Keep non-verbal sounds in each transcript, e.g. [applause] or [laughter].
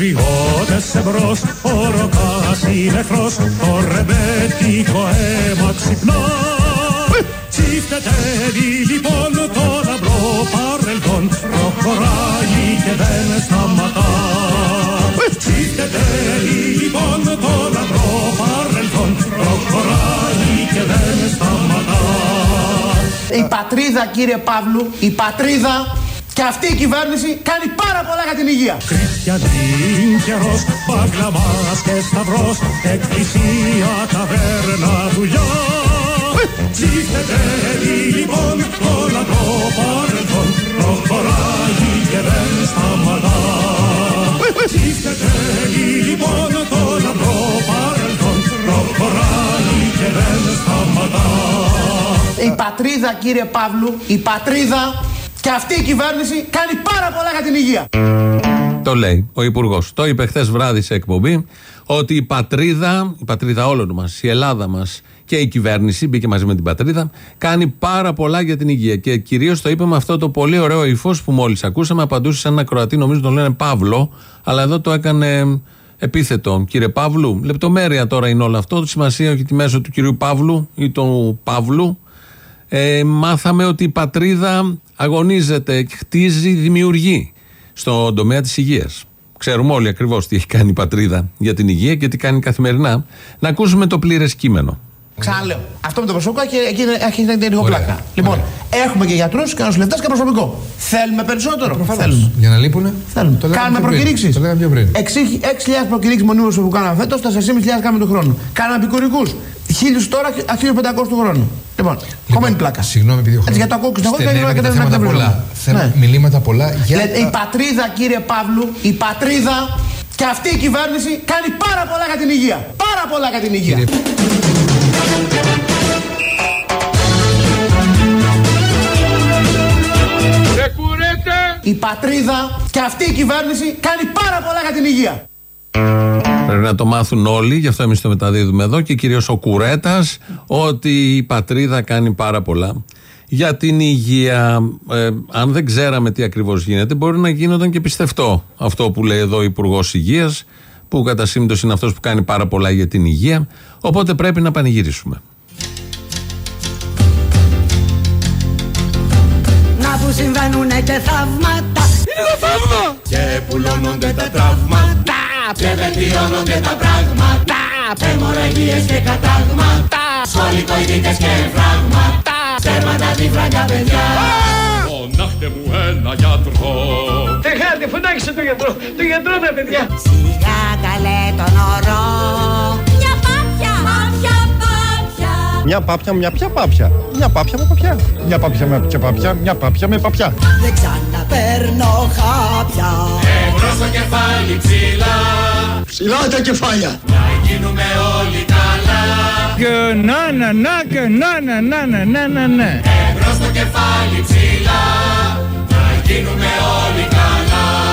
Πατριώτες εμπρός, ο Ροκάς είναι εχθρός, το ρεμπέτικο αίμα ξυπνά. Τσιφτετεύει λοιπόν το λαμπρό παρελθόν, προχωράει και δεν σταματά. Τσιφτετεύει λοιπόν το λαμπρό παρελθόν, προχωράει και δεν σταματά. Η πατρίδα κύριε Παύλου, η πατρίδα και αυτή η κυβέρνηση κάνει πάρα πολλά για την υγεία. Χριστιανή καιρός, μπαγκλαμάς και σταυρός, εκκλησία, ταβέρνα, δουλειά. Ψήφτεται λοιπόν το λαμπρό παρελθόν, προχωράει και δεν σταματά. Ψήφτεται λοιπόν το λαμπρό παρελθόν, προχωράει και δεν σταματά. Η πατρίδα κύριε Παύλου, η πατρίδα και αυτή η κυβέρνηση κάνει πάρα πολλά για την υγεία. Το λέει ο Υπουργός. Το είπε χθες βράδυ σε εκπομπή ότι η πατρίδα, η πατρίδα όλων μας, η Ελλάδα μας και η κυβέρνηση, μπήκε μαζί με την πατρίδα, κάνει πάρα πολλά για την υγεία. Και κυρίως το είπε με αυτό το πολύ ωραίο ύφος που μόλις ακούσαμε. Απαντούσε σε ένα Κροατή, νομίζω τον λένε Παύλο, αλλά εδώ το έκανε επίθετο. Κύριε Παύλου, λεπτομέρεια τώρα είναι όλο αυτό. Σημασία ότι μέσω του κυρίου Παύλου ή του Παύλου ε, μάθαμε ότι η πατρίδα αγωνίζεται, χτίζει, δημιουργεί στον τομέα της υγείας. Ξέρουμε όλοι ακριβώς τι έχει κάνει η πατρίδα για την υγεία και τι κάνει καθημερινά. Να ακούσουμε το πλήρες κείμενο. Ξαναλέω. Αυτό με το προσωπικό έχει, έχει, έχει λίγο πλάκα. Λοιπόν, έχουμε και γιατρούς και νοσηλευτές και προσωπικό. Θέλουμε περισσότερο. Προφανώς. Θέλουμε. Για να λείπουν. Θέλουμε. Το λέγαμε Κάνουμε πιο πριν. προκηρύξεις. Το λέγαμε πιο πριν. 6.000 προκηρύξεις μονίμου που κάναμε φέτος, τα 4.500 κάνουμε του χρόνου. Κάναμε επικουρικούς. 1.000 τώρα, 1.500 του χρόνου. Λοιπόν, ακόμα είναι πλάκα. Συγγνώμη, επειδή ο Έτσι, για το ακούω και εγώ δεν στενεύει και τα δεν θέματα δεν πολλά. βρίζομαι. Θέλω Ναι. μιλήματα πολλά για. Δηλαδή, η πατρίδα, κύριε Παύλου, η πατρίδα και αυτή η κυβέρνηση κάνει πάρα πολλά για την υγεία. Πάρα πολλά για την υγεία. Κύριε- Η πατρίδα και αυτή η κυβέρνηση κάνει πάρα πολλά για την υγεία. Πρέπει να το μάθουν όλοι, γι' αυτό εμείς το μεταδίδουμε εδώ και κυρίως ο Κουρέτας, ότι η πατρίδα κάνει πάρα πολλά. Για την υγεία, ε, αν δεν ξέραμε τι ακριβώς γίνεται, μπορεί να γίνονταν και πιστευτό αυτό που λέει εδώ ο Υπουργός Υγείας, που κατά σύμπτωση είναι αυτός που κάνει πάρα πολλά για την υγεία. Οπότε πρέπει να πανηγυρίσουμε. Να που συμβαίνουνε και θαύματα. Είναι θαύμα! Και πουλώνονται τα τραύματα. Και βελτιώνονται τα πράγματα. Αιμορραγίες και κατάγματα. Σχολικοειδίτες και φράγματα. Στέρματα τη φράγκα παιδιά. Φωνάχτε μου ένα γιατρό. Τεχάτε, φωνάξτε το γιατρό. Το γιατρό τα παιδιά. Σιγά καλέ τον ορό Μια πάπια Πάπια, πάπια Μια πάπια, μια ποια πάπια. Μια πάπια με παπιά. Μια πάπια με ποια πάπια, μια πάπια με παπιά. Δεν ξαναπαίρνω χάπια Εμπρός στο κεφάλι ψηλά Ψηλά τα κεφάλια. Να γίνουμε όλοι καλά Και να, να, να, και να, να, να, να, να, να, να. Εμπρός στο κεφάλι ψηλά Να γίνουμε όλοι καλά Δεν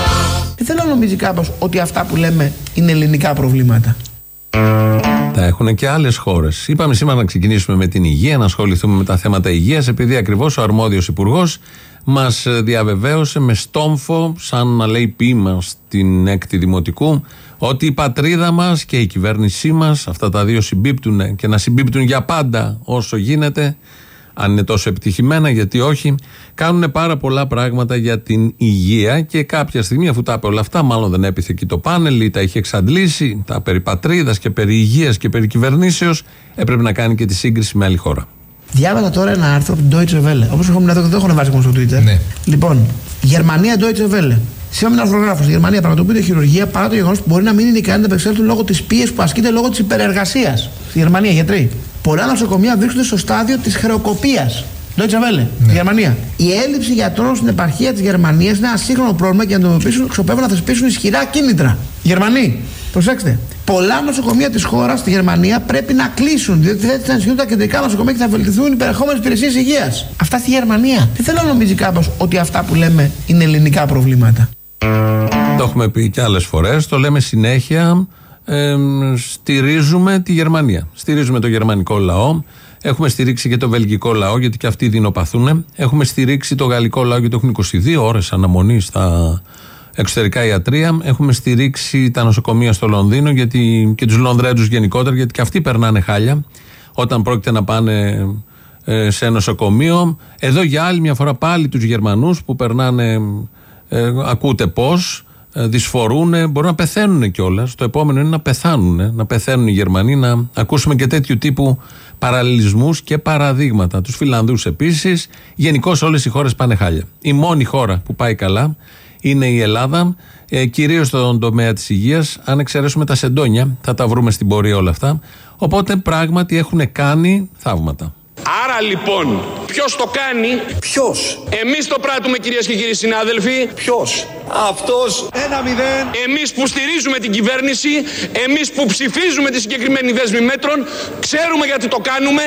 θέλω να νομίζει κάπω ότι αυτά που λέμε είναι ελληνικά προβλήματα. Τα έχουν και άλλες χώρες. Είπαμε σήμερα να ξεκινήσουμε με την υγεία, να ασχοληθούμε με τα θέματα υγείας, επειδή ακριβώς ο αρμόδιος υπουργός μας διαβεβαίωσε με στόμφο, σαν να λέει ποίημα στην έκτη δημοτικού, ότι η πατρίδα μας και η κυβέρνησή μας, αυτά τα δύο συμπίπτουν και να συμπίπτουν για πάντα όσο γίνεται, αν είναι τόσο επιτυχημένα, γιατί όχι, κάνουν πάρα πολλά πράγματα για την υγεία και κάποια στιγμή, αφού τα είπε όλα αυτά, μάλλον δεν έπιθε εκεί το πάνελ ή τα είχε εξαντλήσει, τα περί πατρίδας και περί υγείας και περί κυβερνήσεως, έπρεπε να κάνει και τη σύγκριση με άλλη χώρα. Διάβαζα τώρα ένα άρθρο από την Deutsche Welle. Όπως έχουμε εδώ, δεν έχω βάσει ακόμα στο Twitter. Ναι. Λοιπόν, Γερμανία Deutsche Welle. Σύμφωνα με τον αρθρογράφο, στη Γερμανία πραγματοποιείται χειρουργία παρά το γεγονός που μπορεί να μην είναι ικανή να επεξέλθουν λόγω της πίεσης που ασκείται λόγω της υπερεργασίας. Στη Γερμανία, γιατροί. Πολλά νοσοκομεία βρίσκονται στο στάδιο της χρεοκοπίας. Deutsche Welle, στη Γερμανία. Η έλλειψη γιατρών στην επαρχία της Γερμανίας είναι ένα σύγχρονο πρόβλημα και να το αντιμετωπίσουν ξοπεύουν να θεσπίσουν ισχυρά κίνητρα. Γερμανοί, προσέξτε. Πολλά νοσοκομεία της χώρας στη Γερμανία πρέπει να κλείσουν, διότι δεν θα ενισχυθούν τα κεντρικά νοσοκομεία και θα βελτιθούν οι υπερχόμενε υπηρεσίες υγείας. Αυτά στη Γερμανία. Δεν θέλω να νομίζει κάπω ότι αυτά που λέμε είναι ελληνικά προβλήματα. Το έχουμε πει και άλλες φορές, το λέμε συνέχεια, εμ, στηρίζουμε τη Γερμανία. Στηρίζουμε το γερμανικό λαό. Έχουμε στηρίξει και το βελγικό λαό, γιατί και αυτοί δεινοπαθούν. Έχουμε στηρίξει το γαλλικό λαό, γιατί έχουν 22 ώρες αναμονή στα εξωτερικά ιατρία. Έχουμε στηρίξει τα νοσοκομεία στο Λονδίνο γιατί, και τους Λονδρέτου γενικότερα, γιατί και αυτοί περνάνε χάλια όταν πρόκειται να πάνε ε, σε νοσοκομείο. Εδώ για άλλη μια φορά πάλι τους Γερμανούς που περνάνε, ε, ακούτε πώς, ε, δυσφορούν, μπορούν να πεθαίνουν κιόλας. Το επόμενο είναι να πεθάνουν, να πεθαίνουν οι Γερμανοί, να ακούσουμε και τέτοιου τύπου παραλληλισμούς και παραδείγματα. Τους Φιλανδούς επίσης. Γενικώ όλες οι χώρες πάνε χάλια. Η μόνη χώρα που πάει καλά είναι η Ελλάδα, ε, κυρίως στον τομέα της υγείας. Αν εξαιρέσουμε τα σεντόνια, θα τα βρούμε στην πορεία όλα αυτά. Οπότε πράγματι έχουν κάνει θαύματα. Άρα λοιπόν, ποιος το κάνει, Ποιος, εμείς το πράττουμε κυρίες και κύριοι συνάδελφοι. ποιος, αυτός. Ένα μηδέν. Εμείς που στηρίζουμε την κυβέρνηση, εμείς που ψηφίζουμε τη συγκεκριμένη δέσμη μέτρων, ξέρουμε γιατί το κάνουμε.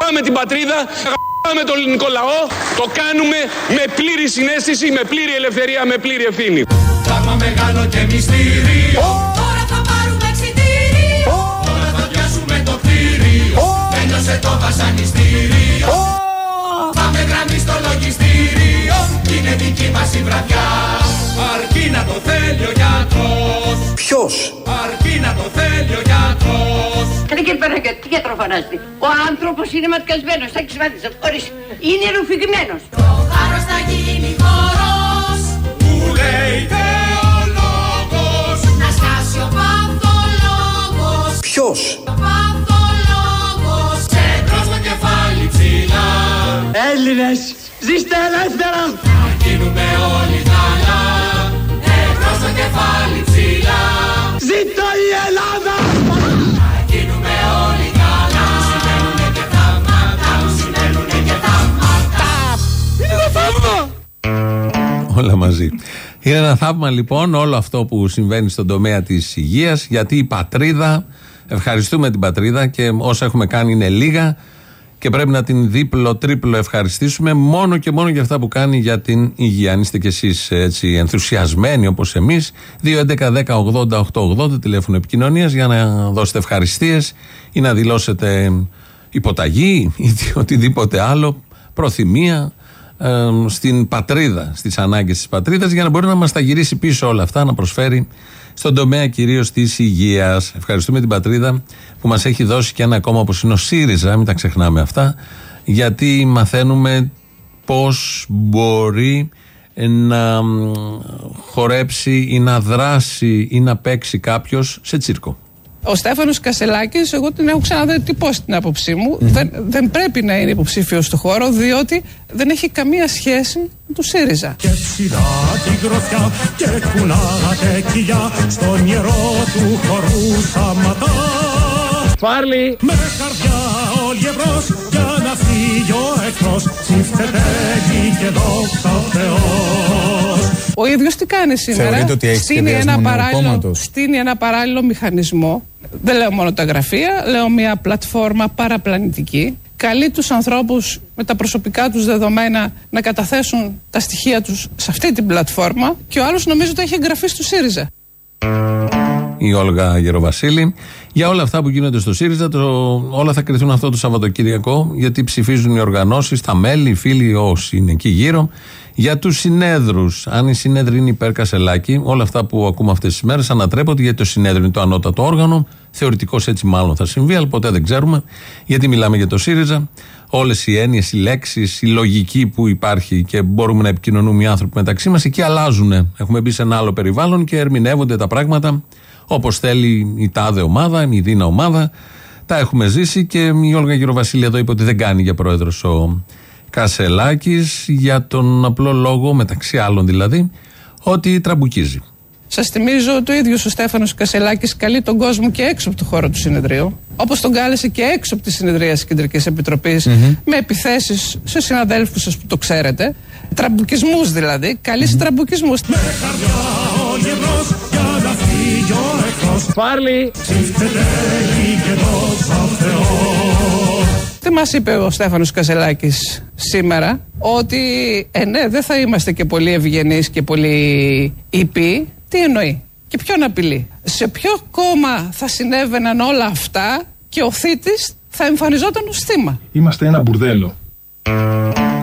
Γαμάμε την πατρίδα, γαμάμε τον ελληνικό λαό. Το κάνουμε με πλήρη συνέστηση, με πλήρη ελευθερία, με πλήρη ευθύνη. Πράγμα μεγάλο και μυστήριο Τώρα θα πάρουμε εξητήριο Τώρα θα πιάσουμε το κτίριο Τέλειωσε το βασανιστήριο Είναι δική μας η βραδιά. Αρκεί να το θέλει ο γιατρός. Ποιος, Αρκεί να το θέλει ο γιατρός. Καλή και πέρα και τι γιατρό φαντάζεται. Ο άνθρωπος είναι ματκασμένος, θα εξημάτισε, χωρίς. Είναι ρουφηγμένος. Το θάρρος θα γίνει χώρος Που λέει θεολόγος. Να σκάσει ο παθολόγος. Ποιος, Ο παθολόγος. Σε μπρος το κεφάλι ψηλά. Έλληνες, ζήστε ελεύθερα Να γίνουμε όλοι καλά Εμπρός το κεφάλι ψηλά. Ζήτω η Ελλάδα! Να γίνουμε όλοι καλά Μου σημαίνουνε και θαύματα. Μου σημαίνουνε και θαύματα. Όλα μαζί. Είναι ένα θαύμα λοιπόν όλο αυτό που συμβαίνει στον τομέα της υγείας, γιατί η πατρίδα, ευχαριστούμε την πατρίδα και όσα έχουμε κάνει είναι λίγα και πρέπει να την δίπλο-τρίπλο ευχαριστήσουμε μόνο και μόνο για αυτά που κάνει για την υγεία. Αν είστε κι εσείς έτσι ενθουσιασμένοι όπως εμείς, 2.11.10.80.880 τηλέφωνο επικοινωνίας για να δώσετε ευχαριστίες ή να δηλώσετε υποταγή ή οτιδήποτε άλλο, προθυμία ε, στην πατρίδα, στις ανάγκες της πατρίδας για να μπορεί να μας τα γυρίσει πίσω όλα αυτά, να προσφέρει στον τομέα κυρίως της υγείας. Ευχαριστούμε την πατρίδα που μας έχει δώσει και ένα κόμμα όπως είναι ο ΣΥΡΙΖΑ, μην τα ξεχνάμε αυτά, γιατί μαθαίνουμε πώς μπορεί να μ, χορέψει ή να δράσει ή να παίξει κάποιος σε τσίρκο. Ο Στέφανος Κασελάκης, εγώ την έχω ξαναδιατυπώσει την άποψή μου. Δεν, δεν πρέπει να είναι υποψήφιος στο χώρο, διότι δεν έχει καμία σχέση με του ΣΥΡΙΖΑ. Και ψηλά την γροθιά και κουνάτε κοιλιά στο νερό του χορού σαματά. Φάρλι, Με καρδιά όλοι εμπρός για να φύγει ο εχθρός Ψήφτετε εκεί και δόξα ο Θεός Ο ίδιος τι κάνει σήμερα; Θεωρείτε ότι έχει στείνει σχεδιασμό ένα, νέου παράλληλο, κόμματος; στείνει ένα παράλληλο μηχανισμό. Δεν λέω μόνο τα γραφεία, λέω μια πλατφόρμα παραπλανητική. Καλεί τους ανθρώπους με τα προσωπικά τους δεδομένα να καταθέσουν τα στοιχεία τους σε αυτή την πλατφόρμα και ο άλλος νομίζω ότι έχει εγγραφεί στο ΣΥΡΙΖΑ. η Όλγα Γεροβασίλη. Για όλα αυτά που γίνονται στο ΣΥΡΙΖΑ, το, όλα θα κρυθούν αυτό το Σαββατοκύριακο, γιατί ψηφίζουν οι οργανώσεις, τα μέλη, οι φίλοι, όσοι είναι εκεί γύρω, για τους συνέδρους. Αν οι συνέδροι είναι υπέρ Κασελάκη, όλα αυτά που ακούμε αυτές τις μέρες ανατρέπονται, γιατί το συνέδριο είναι το ανώτατο όργανο. Θεωρητικώς έτσι μάλλον θα συμβεί, αλλά ποτέ δεν ξέρουμε, γιατί μιλάμε για το ΣΥΡΙΖΑ. Όλες οι έννοιες, οι λέξεις, η λογική που υπάρχει και μπορούμε να επικοινωνούμε οι άνθρωποι μεταξύ μας, εκεί αλλάζουν. Έχουμε μπει σε ένα άλλο περιβάλλον και ερμηνεύονται τα πράγματα όπως θέλει η τάδε ομάδα, η δίνα ομάδα. Τα έχουμε ζήσει και η Όλγα Γεροβασίλη εδώ είπε ότι δεν κάνει για πρόεδρος ο Κασελάκης για τον απλό λόγο, μεταξύ άλλων δηλαδή, ότι τραμπουκίζει. Σας θυμίζω ότι ο ίδιο ο Στέφανος Κασελάκης καλεί τον κόσμο και έξω από το χώρο του συνεδρίου. Όπως τον κάλεσε και έξω από τη συνεδρία της Κεντρικής Επιτροπής, με επιθέσεις σε συναδέλφους σας που το ξέρετε. Τραμπουκισμούς δηλαδή. Καλείς σε τραμπουκισμούς. Με και δόξα ο Θεός Τι μας είπε ο Στέφανος Κασελάκης σήμερα, ότι ε, ναι, δεν θα είμαστε και πολύ ευγενείς και πολύ ήπιοι. Τι εννοεί; Και ποιον απειλεί; Σε ποιο κόμμα θα συνέβαιναν όλα αυτά και ο θήτης θα εμφανιζόταν ως θύμα; Είμαστε ένα μπουρδέλο.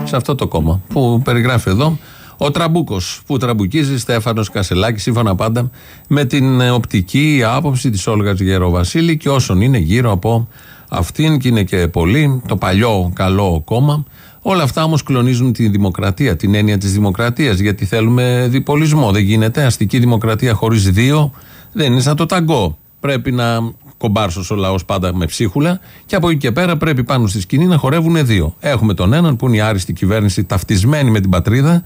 Σε αυτό το κόμμα που περιγράφει εδώ Ο Τραμπούκος που τραμπουκίζει Στέφανος Κασελάκης, σύμφωνα πάντα με την ε, οπτική άποψη της Όλγας Γεροβασίλη και όσων είναι γύρω από αυτήν και είναι και πολύ, το παλιό καλό κόμμα. Όλα αυτά όμως κλονίζουν τη δημοκρατία, την έννοια της δημοκρατίας, γιατί θέλουμε διπολισμό. Δεν γίνεται. Αστική δημοκρατία χωρίς δύο δεν είναι σαν το ταγκό. Πρέπει να κομπάρσος ο λαός πάντα με ψίχουλα και από εκεί και πέρα πρέπει πάνω στη σκηνή να χορεύουν δύο. Έχουμε τον έναν που είναι η άριστη κυβέρνηση ταυτισμένη με την πατρίδα,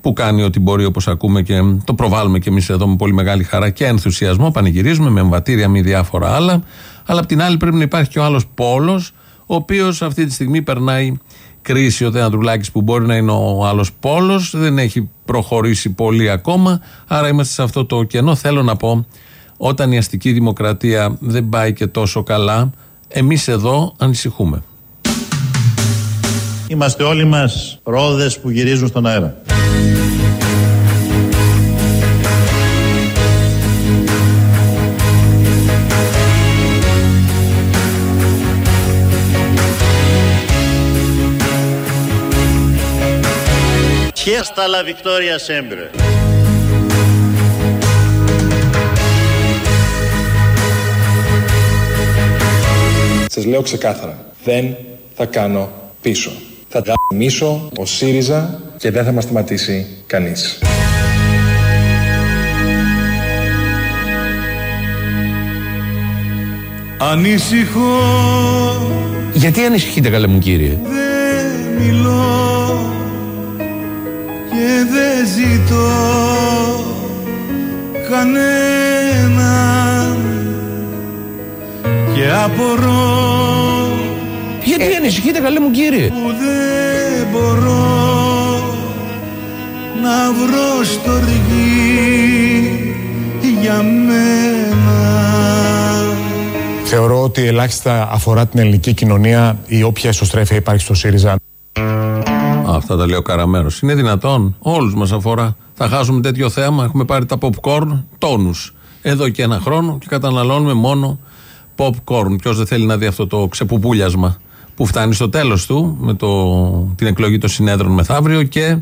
που κάνει ό,τι μπορεί όπως ακούμε και το προβάλλουμε και εμείς εδώ με πολύ μεγάλη χαρά και ενθουσιασμό. Πανηγυρίζουμε με εμβατήρια, με διάφορα άλλα. Αλλά απ' την άλλη πρέπει να υπάρχει και ο άλλος πόλος, ο οποίος αυτή τη στιγμή περνάει κρίση. Ο Θεανδρουλάκη που μπορεί να είναι ο άλλος πόλος, δεν έχει προχωρήσει πολύ ακόμα. Άρα είμαστε σε αυτό το κενό. Θέλω να πω, όταν η αστική δημοκρατία δεν πάει και τόσο καλά, εμείς εδώ ανησυχούμε. Είμαστε όλοι μας ρόδες που γυρίζουν στον αέρα. Fiesta la victoria sempre. Σας λέω ξεκάθαρα, δεν θα κάνω πίσω. Θα γαμίσω ο ΣΥΡΙΖΑ και δεν θα μας σταματήσει κανείς. Ανησυχώ Γιατί ανησυχείτε καλέ μου κύριε; Δεν μιλώ Και δεν ζητώ Κανέναν Και απορώ Γιατί ανησυχείτε καλέ μου κύριε; Που δεν μπορώ Να βρω στοργή Για μένα Θεωρώ ότι ελάχιστα αφορά την ελληνική κοινωνία η όποια ισοστρέφεια υπάρχει στο ΣΥΡΙΖΑ. Αυτά τα λέει ο Καραμέρος. Είναι δυνατόν. Όλους μας αφορά. Θα χάσουμε τέτοιο θέαμα. Έχουμε πάρει τα popcorn τόνους εδώ και ένα χρόνο και καταναλώνουμε μόνο popcorn. Ποιος δεν θέλει να δει αυτό το ξεπουπούλιασμα; Που φτάνει στο τέλος του με το, την εκλογή των συνέδρων μεθαύριο και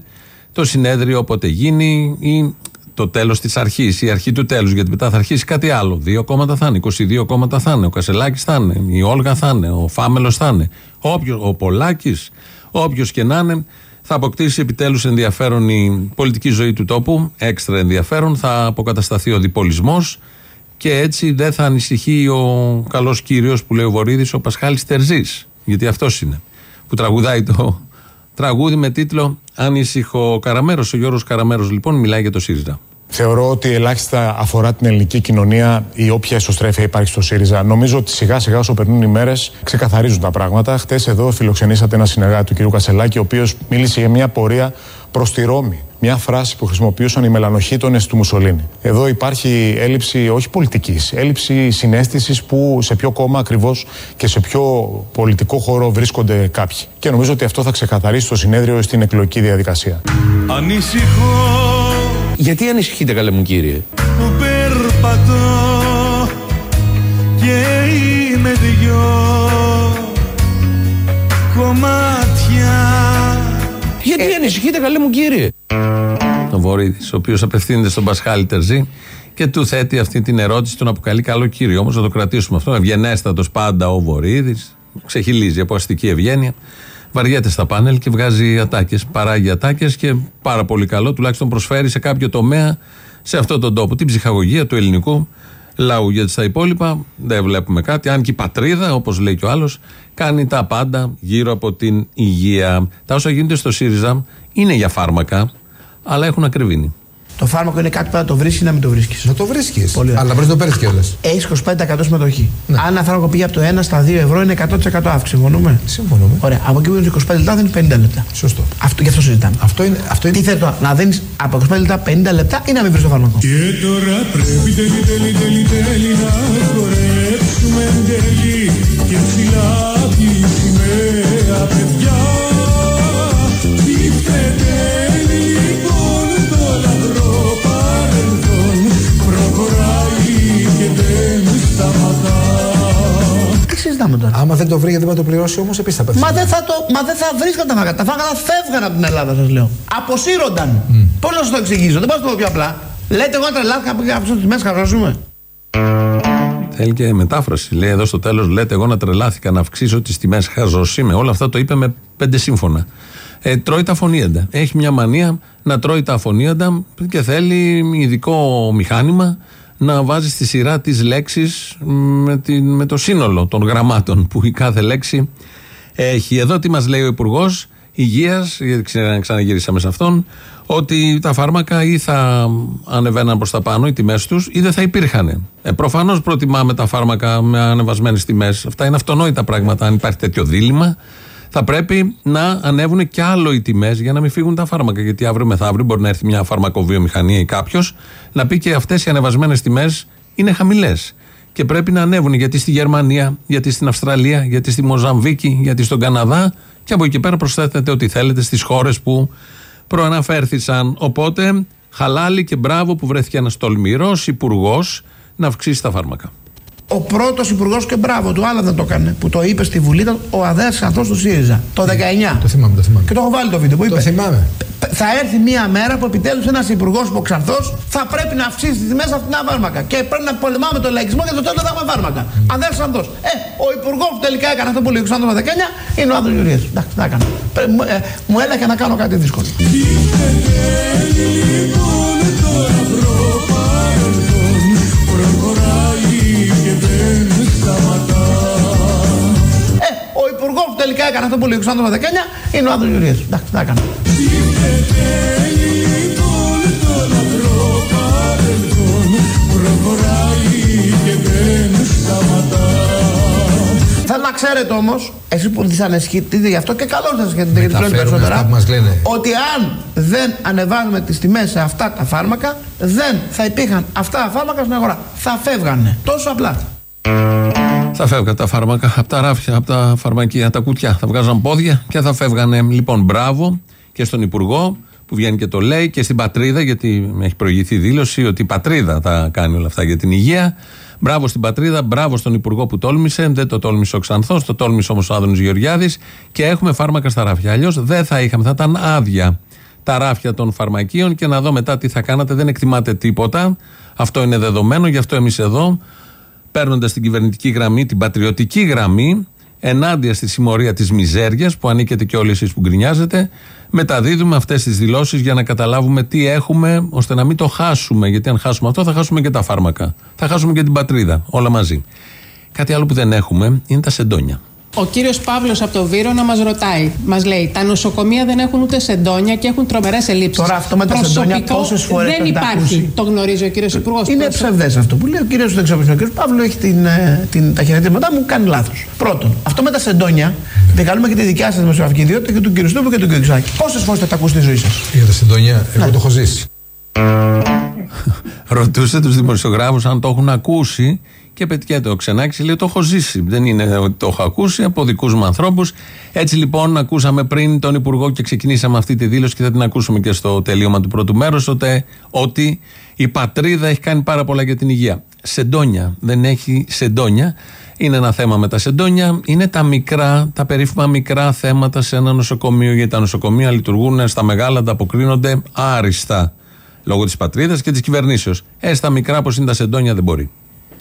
το συνέδριο όποτε γίνει ή το τέλος της αρχής, η αρχή του τέλους. Γιατί μετά θα αρχίσει κάτι άλλο. Δύο κόμματα θα είναι, 22 κόμματα θα είναι, ο Κασελάκης θα είναι, η Όλγα θα είναι, ο Φάμελος θα είναι, όποιος, ο Πολάκης, όποιος και να είναι, θα αποκτήσει επιτέλους ενδιαφέρον η πολιτική ζωή του τόπου, έξτρα ενδιαφέρον, θα αποκατασταθεί ο διπολισμός και έτσι δεν θα ανησυχεί ο καλός κύριος που λέει ο Βορύδης, ο Πασχάλης Τερζής. Γιατί αυτός είναι. Που τραγουδάει το τραγούδι με τίτλο Ανήσυχο Καραμέρος. Ο Γιώργος Καραμέρος λοιπόν μιλάει για το ΣΥΡΙΖΑ. Θεωρώ ότι ελάχιστα αφορά την ελληνική κοινωνία η όποια ισοστρέφεια υπάρχει στο ΣΥΡΙΖΑ. Νομίζω ότι σιγά σιγά όσο περνούν οι μέρες ξεκαθαρίζουν τα πράγματα. Χτες εδώ φιλοξενήσατε ένα συνεργάτη του κ. Κασελάκη, ο οποίος μίλησε για μια πορεία προς τη Ρώμη. Μια φράση που χρησιμοποιούσαν οι μελανοχίτονε του Μουσολίνη. Εδώ υπάρχει έλλειψη όχι πολιτικής, έλλειψη συνέστησης που σε ποιο κόμμα ακριβώς και σε ποιο πολιτικό χώρο βρίσκονται κάποιοι. Και νομίζω ότι αυτό θα ξεκαθαρίσει το συνέδριο στην εκλογική διαδικασία. Ανησυχώ Γιατί ανησυχείτε καλέ μου κύριε; Που περπατώ και είμαι Γιατί ανησυχείτε καλέ μου κύριε; Ο Βορύδης, ο οποίος απευθύνεται στον Πασχάλη Τερζή και του θέτει αυτή την ερώτηση, τον αποκαλεί καλό κύριο. Όμως να το κρατήσουμε αυτό. Ευγενέστατος πάντα ο Βορύδης, ξεχυλίζει από αστική ευγένεια. Βαριέται στα πάνελ και βγάζει ατάκες, παράγει ατάκες και πάρα πολύ καλό, τουλάχιστον προσφέρει σε κάποιο τομέα σε αυτόν τον τόπο την ψυχαγωγία του ελληνικού λαού. Γιατί στα υπόλοιπα δεν βλέπουμε κάτι. Αν και η πατρίδα, όπως λέει και ο άλλος, κάνει τα πάντα γύρω από την υγεία. Τα όσα γίνονται στο ΣΥΡΙΖΑ είναι για φάρμακα, αλλά έχουν ακριβήνει. Το φάρμακο είναι κάτι που να το βρίσκεις ή να μην το βρίσκεις. Να το βρίσκεις. Πολύ ωραία. Αλλά μπορείς να το παίρνεις κιόλας. Έχεις 25% συμμετοχή. Αν ένα φάρμακο πήγε από το 1 στα 2 ευρώ είναι 100% αύξηση. Συμφωνούμε; Συμφωνούμε. Ωραία. Από εκεί που είναι 25 λεπτά δεν είναι 50 λεπτά. Σωστό. Αυτό, γι' αυτό συζητάμε. Αυτό είναι. Αυτό είναι... Τι θέλεις τώρα, να δίνεις από 25 λεπτά 50 λεπτά ή να μην βρεις το φάρμακο; Και τώρα πρέπει τέλει τέλει τέλει τέλει να χορέψουμε εν τέλει και ψηλά τη σημαία παιδιά τώρα. Άμα άμα δεν το βρει γιατί δεν θα το πληρώσει όμως, επίσης θα πέσει. Μα δεν θα, το, μα δεν θα βρίσκαν τα φάγανα. Τα φάγανα φεύγαν από την Ελλάδα, σας λέω. Αποσύρονταν. Πώς να σας το εξηγήσω, δεν πάω να το πω πιο απλά. Λέτε εγώ τρελάθηκα που είχα τις τιμέ, χαζώσουμε. Θέλει και μετάφραση. Λέει εδώ στο τέλος: Λέτε, εγώ να τρελάθηκα να αυξήσω τις τιμές. Χαζό είμαι. Όλα αυτά το είπε με πέντε σύμφωνα. Ε, τρώει τα αφωνίαντα. Έχει μια μανία να τρώει τα αφωνίαντα και θέλει ειδικό μηχάνημα να βάζει στη σειρά τις λέξεις με, την- με το σύνολο των γραμμάτων που η κάθε λέξη έχει. Εδώ τι μας λέει ο Υπουργός Υγείας, γιατί ξα- ξαναγυρίσαμε σε αυτόν, ότι τα φάρμακα ή θα ανεβαίναν προς τα πάνω οι τιμές τους ή δεν θα υπήρχαν. Ε, Προφανώς προτιμάμε τα φάρμακα με ανεβασμένες τιμές. Αυτά είναι αυτονόητα πράγματα. Αν υπάρχει τέτοιο δίλημα, θα πρέπει να ανέβουν και άλλο οι τιμές για να μην φύγουν τα φάρμακα. Γιατί αύριο μεθαύριο μπορεί να έρθει μια φαρμακοβιομηχανία ή κάποιος να πει και αυτές οι ανεβασμένες τιμές είναι χαμηλές. Και πρέπει να ανέβουν γιατί στη Γερμανία, γιατί στην Αυστραλία, γιατί στη Μοζαμβίκη, γιατί στον Καναδά και από εκεί πέρα προσθέτετε ό,τι θέλετε στις χώρες που προαναφέρθησαν. Οπότε, χαλάλι και μπράβο που βρέθηκε ένας τολμηρός υπουργός να αυξήσει τα φάρμακα. Ο πρώτος υπουργός και μπράβο του, άλλα δεν το έκανε. Που το είπε στη Βουλή ήταν ο αδέα αυτό του ΣΥΡΙΖΑ. Το 19. Το θυμάμαι, το θυμάμαι. Και το έχω βάλει το βίντεο που είπε. Το θυμάμαι. Θα έρθει μία μέρα που επιτέλους ένας υπουργός που ξανθός θα πρέπει να αυξήσει τις τιμές αυτά τα φάρμακα. Και πρέπει να πολεμάμε τον λαϊκισμό και το τέλος θα έχουμε φάρμακα. Αν δεν ξανθός. Ε, ο υπουργός που τελικά έκανε αυτό που λέει ο Ξάνθο το 19 είναι ο Άδωνο Γεωργίας. Εντάξει, τι να κάνω. Πρέπει- μου- ε, Μου έλεγε να κάνω κάτι δύσκολο. Τελικά έκανε αυτό που λέει ο Ξάνθο το 19 είναι ο Άδωνο Γεωργία. Εντάξει, τι να κάνω. Θέλω να ξέρετε όμως, εσείς που δυσανεσχετείτε γι' αυτό και καλώ σας γιατί γιατί πλέον Μεταφέρουμε περισσότερα, αυτά που μας λένε. ότι αν δεν ανεβάζουμε τις τιμές σε αυτά τα φάρμακα, δεν θα υπήρχαν αυτά τα φάρμακα στην αγορά. Θα φεύγανε. Τόσο απλά. Θα φεύγαν τα φάρμακα από τα ράφια, από τα φαρμακεία, τα κουτιά. Θα βγάζαν πόδια και θα φεύγανε. Λοιπόν, μπράβο και στον Υπουργό που βγαίνει και το λέει και στην πατρίδα, γιατί έχει προηγηθεί δήλωση ότι η πατρίδα θα κάνει όλα αυτά για την υγεία. Μπράβο στην πατρίδα, μπράβο στον Υπουργό που τόλμησε. Δεν το τόλμησε ο Ξανθός, το τόλμησε όμως ο Άδωνο Γεωργιάδης και έχουμε φάρμακα στα ράφια. Αλλιώς δεν θα είχαμε, θα ήταν άδεια τα ράφια των φαρμακείων και να δω μετά τι θα κάνατε. Δεν εκτιμάτε τίποτα. Αυτό είναι δεδομένο, γι' αυτό εμείς εδώ παίρνοντας την κυβερνητική γραμμή, την πατριωτική γραμμή, ενάντια στη συμμορία της μιζέριας που ανήκετε και όλοι εσείς που γκρινιάζετε, μεταδίδουμε αυτές τις δηλώσεις για να καταλάβουμε τι έχουμε, ώστε να μην το χάσουμε. Γιατί αν χάσουμε αυτό, θα χάσουμε και τα φάρμακα. Θα χάσουμε και την πατρίδα. Όλα μαζί. Κάτι άλλο που δεν έχουμε είναι τα σεντόνια. Ο κύριος Παύλος από το Βύρονα μας ρωτάει, μας λέει, τα νοσοκομεία δεν έχουν ούτε σεντόνια και έχουν τρομερές ελλείψεις. Τώρα αυτό με τα σεντόνια πόσες φορές δεν πρέπει να υπάρχει. ακούσει. Το γνωρίζει ο κύριος Υπουργός. Είναι ψευδές αυτό που λέει ο κύριος δεν ξέρω ποιος είναι ο κύριος Παύλο έχει την, ε, την, τα χαιρετήματά μου, κάνει λάθος. Πρώτον, αυτό με τα σεντόνια, διακαλούμε και τη δικιά σας δημοσιογραφική ιδιότητα και του κύριου Στούπου και του κύριου Ξάκη. Πόσες φορές θα τα ακούσει στη ζωή σας; Για τα συντονιά, εγώ το έχω ζήσει. Ρωτούσε τους δημοσιογράφους αν το έχουν ακούσει και πετιέται ο Ξενάκη. Λέει: Το έχω ζήσει. Δεν είναι ότι το έχω ακούσει από δικούς μου ανθρώπους. Έτσι λοιπόν, ακούσαμε πριν τον Υπουργό και ξεκινήσαμε αυτή τη δήλωση και θα την ακούσουμε και στο τελείωμα του πρώτου μέρους. Ότι, ότι η πατρίδα έχει κάνει πάρα πολλά για την υγεία. Σεντόνια. Δεν έχει σεντόνια. Είναι ένα θέμα με τα σεντόνια. Είναι τα μικρά, τα περίφημα μικρά θέματα σε ένα νοσοκομείο. Γιατί τα νοσοκομεία λειτουργούν στα μεγάλα, ανταποκρίνονται άριστα λόγω της πατρίδας και της κυβερνήσεως. Ε, στα μικρά, όπως είναι τα σεντόνια, δεν μπορεί.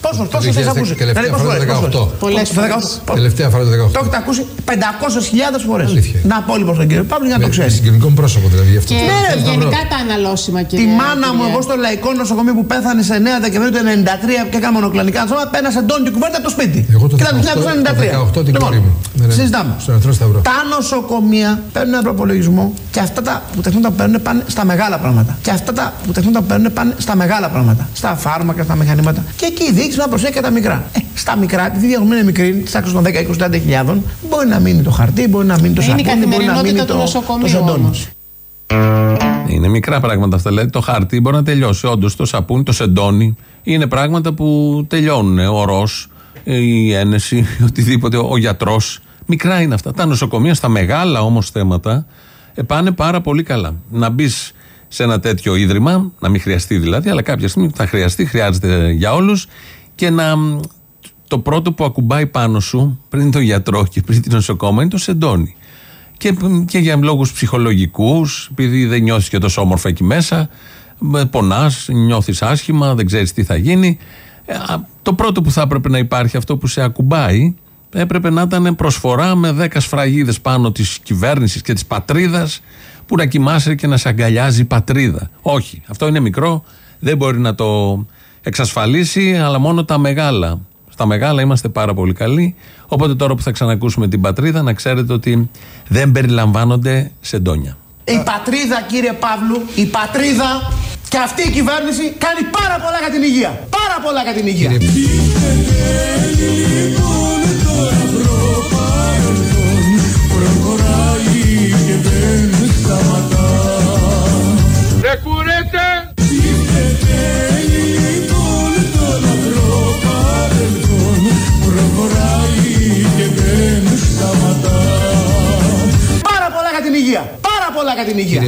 Πόσο, Το πόσο έχει 2010 ακούσεις. τελευταία Δηλαδή, πόσες φορά φορές, το πόσες 18. φορές. Πολλές Το φορές. 18. Τελευταία φορά το 18. Το έχετε ακούσει 500.000 φορές. Αλήθεια. Να πω λοιπόν στον κύριο Παύλο για να το Με ξέρει. συγκεκριμένο πρόσωπο δηλαδή. Γι' αυτό Και το Ναι, θέλω να βρω. γενικά τα αναλώσιμα, Τη κύριε. μάνα μου, κύριε. εγώ στο λαϊκό νοσοκομείο που πέθανε σε 9 Δεκεμβρίου του 93 και έκανα μονοκλανικά σώμα, πένασε εντόνι και κουβέρτα από το σπίτι. Εγώ το Και ήταν 18, 1993. το 18 την Λοιπόν, κόρη μου. Ναι, ναι. Συζητάμε. Στον Ερυθρό Σταυρό. Τα νοσοκομεία παίρνουν ένα προπολογισμό και αυτά τα που τεχνήματα παίρνουν πάνε στα μεγάλα πράγματα. Και αυτά τα που τεχνήματα παίρνουν πάνε στα μεγάλα πράγματα. Στα φάρμακα, στα μηχανήματα. Και εκεί η διοίκηση να προσέχει και τα μικρά. Ε, στα μικρά, επειδή η διαδρομή είναι μικρή, τη άξονα των 10-20 χιλιάδων, μπορεί να μείνει το χαρτί, μπορεί να μείνει το Είναι η σαπούνι, μπορεί να μείνει καθημερινότητα το, του το νοσοκομείου σεντόνι. όμως. Είναι μικρά πράγματα αυτά. Δηλαδή το χαρτί μπορεί να τελειώσει. Όντως το σαπούνι, το σεντόνι είναι πράγματα που τελειώνουν. Ο ορό, η ένεση, [laughs] οτιδήποτε, ο γιατρός. Μικρά είναι αυτά. Τα νοσοκομεία στα μεγάλα όμως θέματα ε, πάνε πάρα πολύ καλά. Να μπεις σε ένα τέτοιο ίδρυμα, να μην χρειαστεί δηλαδή, αλλά κάποια στιγμή θα χρειαστεί, χρειάζεται για όλους και να μ, το πρώτο που ακουμπάει πάνω σου πριν τον γιατρό και πριν την νοσοκόμα είναι το σεντόνι. Και, και για λόγους ψυχολογικούς, επειδή δεν νιώθεις και τόσο όμορφα εκεί μέσα, πονάς, νιώθεις άσχημα, δεν ξέρεις τι θα γίνει. Ε, α, το πρώτο που θα έπρεπε να υπάρχει, αυτό που σε ακουμπάει, έπρεπε να ήταν προσφορά με 10 σφραγίδες πάνω της κυβέρνησης και της πατρίδας που να κοιμάσαι και να σε αγκαλιάζει η πατρίδα. Όχι, αυτό είναι μικρό, δεν μπορεί να το εξασφαλίσει, αλλά μόνο τα μεγάλα. Στα μεγάλα είμαστε πάρα πολύ καλοί. Οπότε τώρα που θα ξανακούσουμε την πατρίδα, να ξέρετε ότι δεν περιλαμβάνονται σεντόνια. Η πατρίδα, κύριε Παύλου, η πατρίδα και αυτή η κυβέρνηση κάνει πάρα πολλά για την υγεία. Πάρα πολλά για την υγεία. Δεν κουρέτε! Πάρα πολλά για την υγεία. Πάρα πολλά για την υγεία.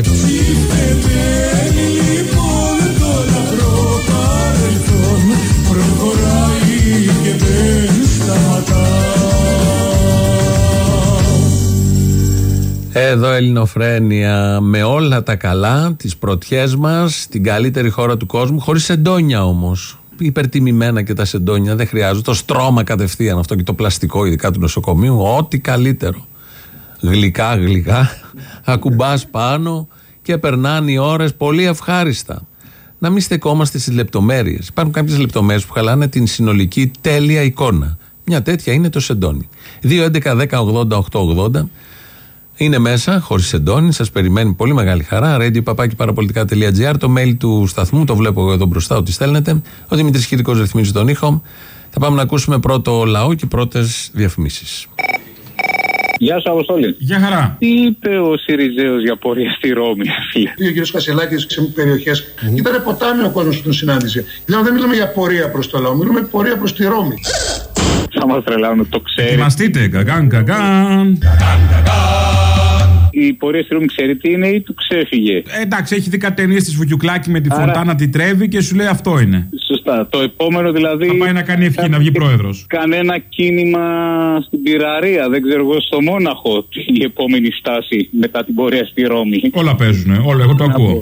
Εδώ Ελληνοφρένια με όλα τα καλά, τις πρωτιές μας, την καλύτερη χώρα του κόσμου, χωρίς σεντόνια όμως. Υπερτιμημένα και τα σεντόνια δεν χρειάζονται. Το στρώμα κατευθείαν αυτό και το πλαστικό ειδικά του νοσοκομείου, ό,τι καλύτερο. Γλυκά, γλυκά, [laughs] ακουμπάς πάνω και περνάνε οι ώρες πολύ ευχάριστα. Να μην στεκόμαστε στις λεπτομέρειες. Υπάρχουν κάποιες λεπτομέρειες που χαλάνε την συνολική τέλεια εικόνα. Μια τέτοια είναι το σεντόνι. 2, 11, 10, 80, 8, 80. Είναι μέσα, χωρίς εντόνι, σας περιμένει πολύ μεγάλη χαρά. radio.papakiparapolitica.gr, το mail του σταθμού, το βλέπω εγώ εδώ μπροστά ότι στέλνετε. Ο Δημήτρης Κύρικο ρυθμίζει τον ήχο. Θα πάμε να ακούσουμε πρώτο λαό και πρώτες διαφημίσεις. Γεια σου, Αποστόλη. Γεια χαρά. Τι είπε ο Σιριζέος για πορεία στη Ρώμη, φίλε; Ο κ. Κασελάκης σε περιοχές ήταν ποτάμι ο κόσμος που τον συνάντησε. Δηλαδή δεν μιλάμε για πορεία προς το λαό, μιλάμε πορεία προς τη Ρώμη. Θα μας τρελάνουν, το ξέρεις. Ετοιμαστείτε, γκαγκάν, γκαγκάν. Η πορεία στη Ρώμη ξέρει τι είναι ή του ξέφυγε. Ε, εντάξει, έχει δει κάτι ταινίε της Βουγιουκλάκη με τη Άρα- φωντάνα τη τρέβει και σου λέει αυτό είναι. Σωστά. Το επόμενο δηλαδή. Θα πάει να κάνει ευχή να βγει πρόεδρος. Κανένα κίνημα στην πυραρία, δεν ξέρω εγώ, στο Μόναχο. Η επόμενη στάση μετά την πορεία στη Ρώμη. Όλα παίζουν, όλα, εγώ το ακούω.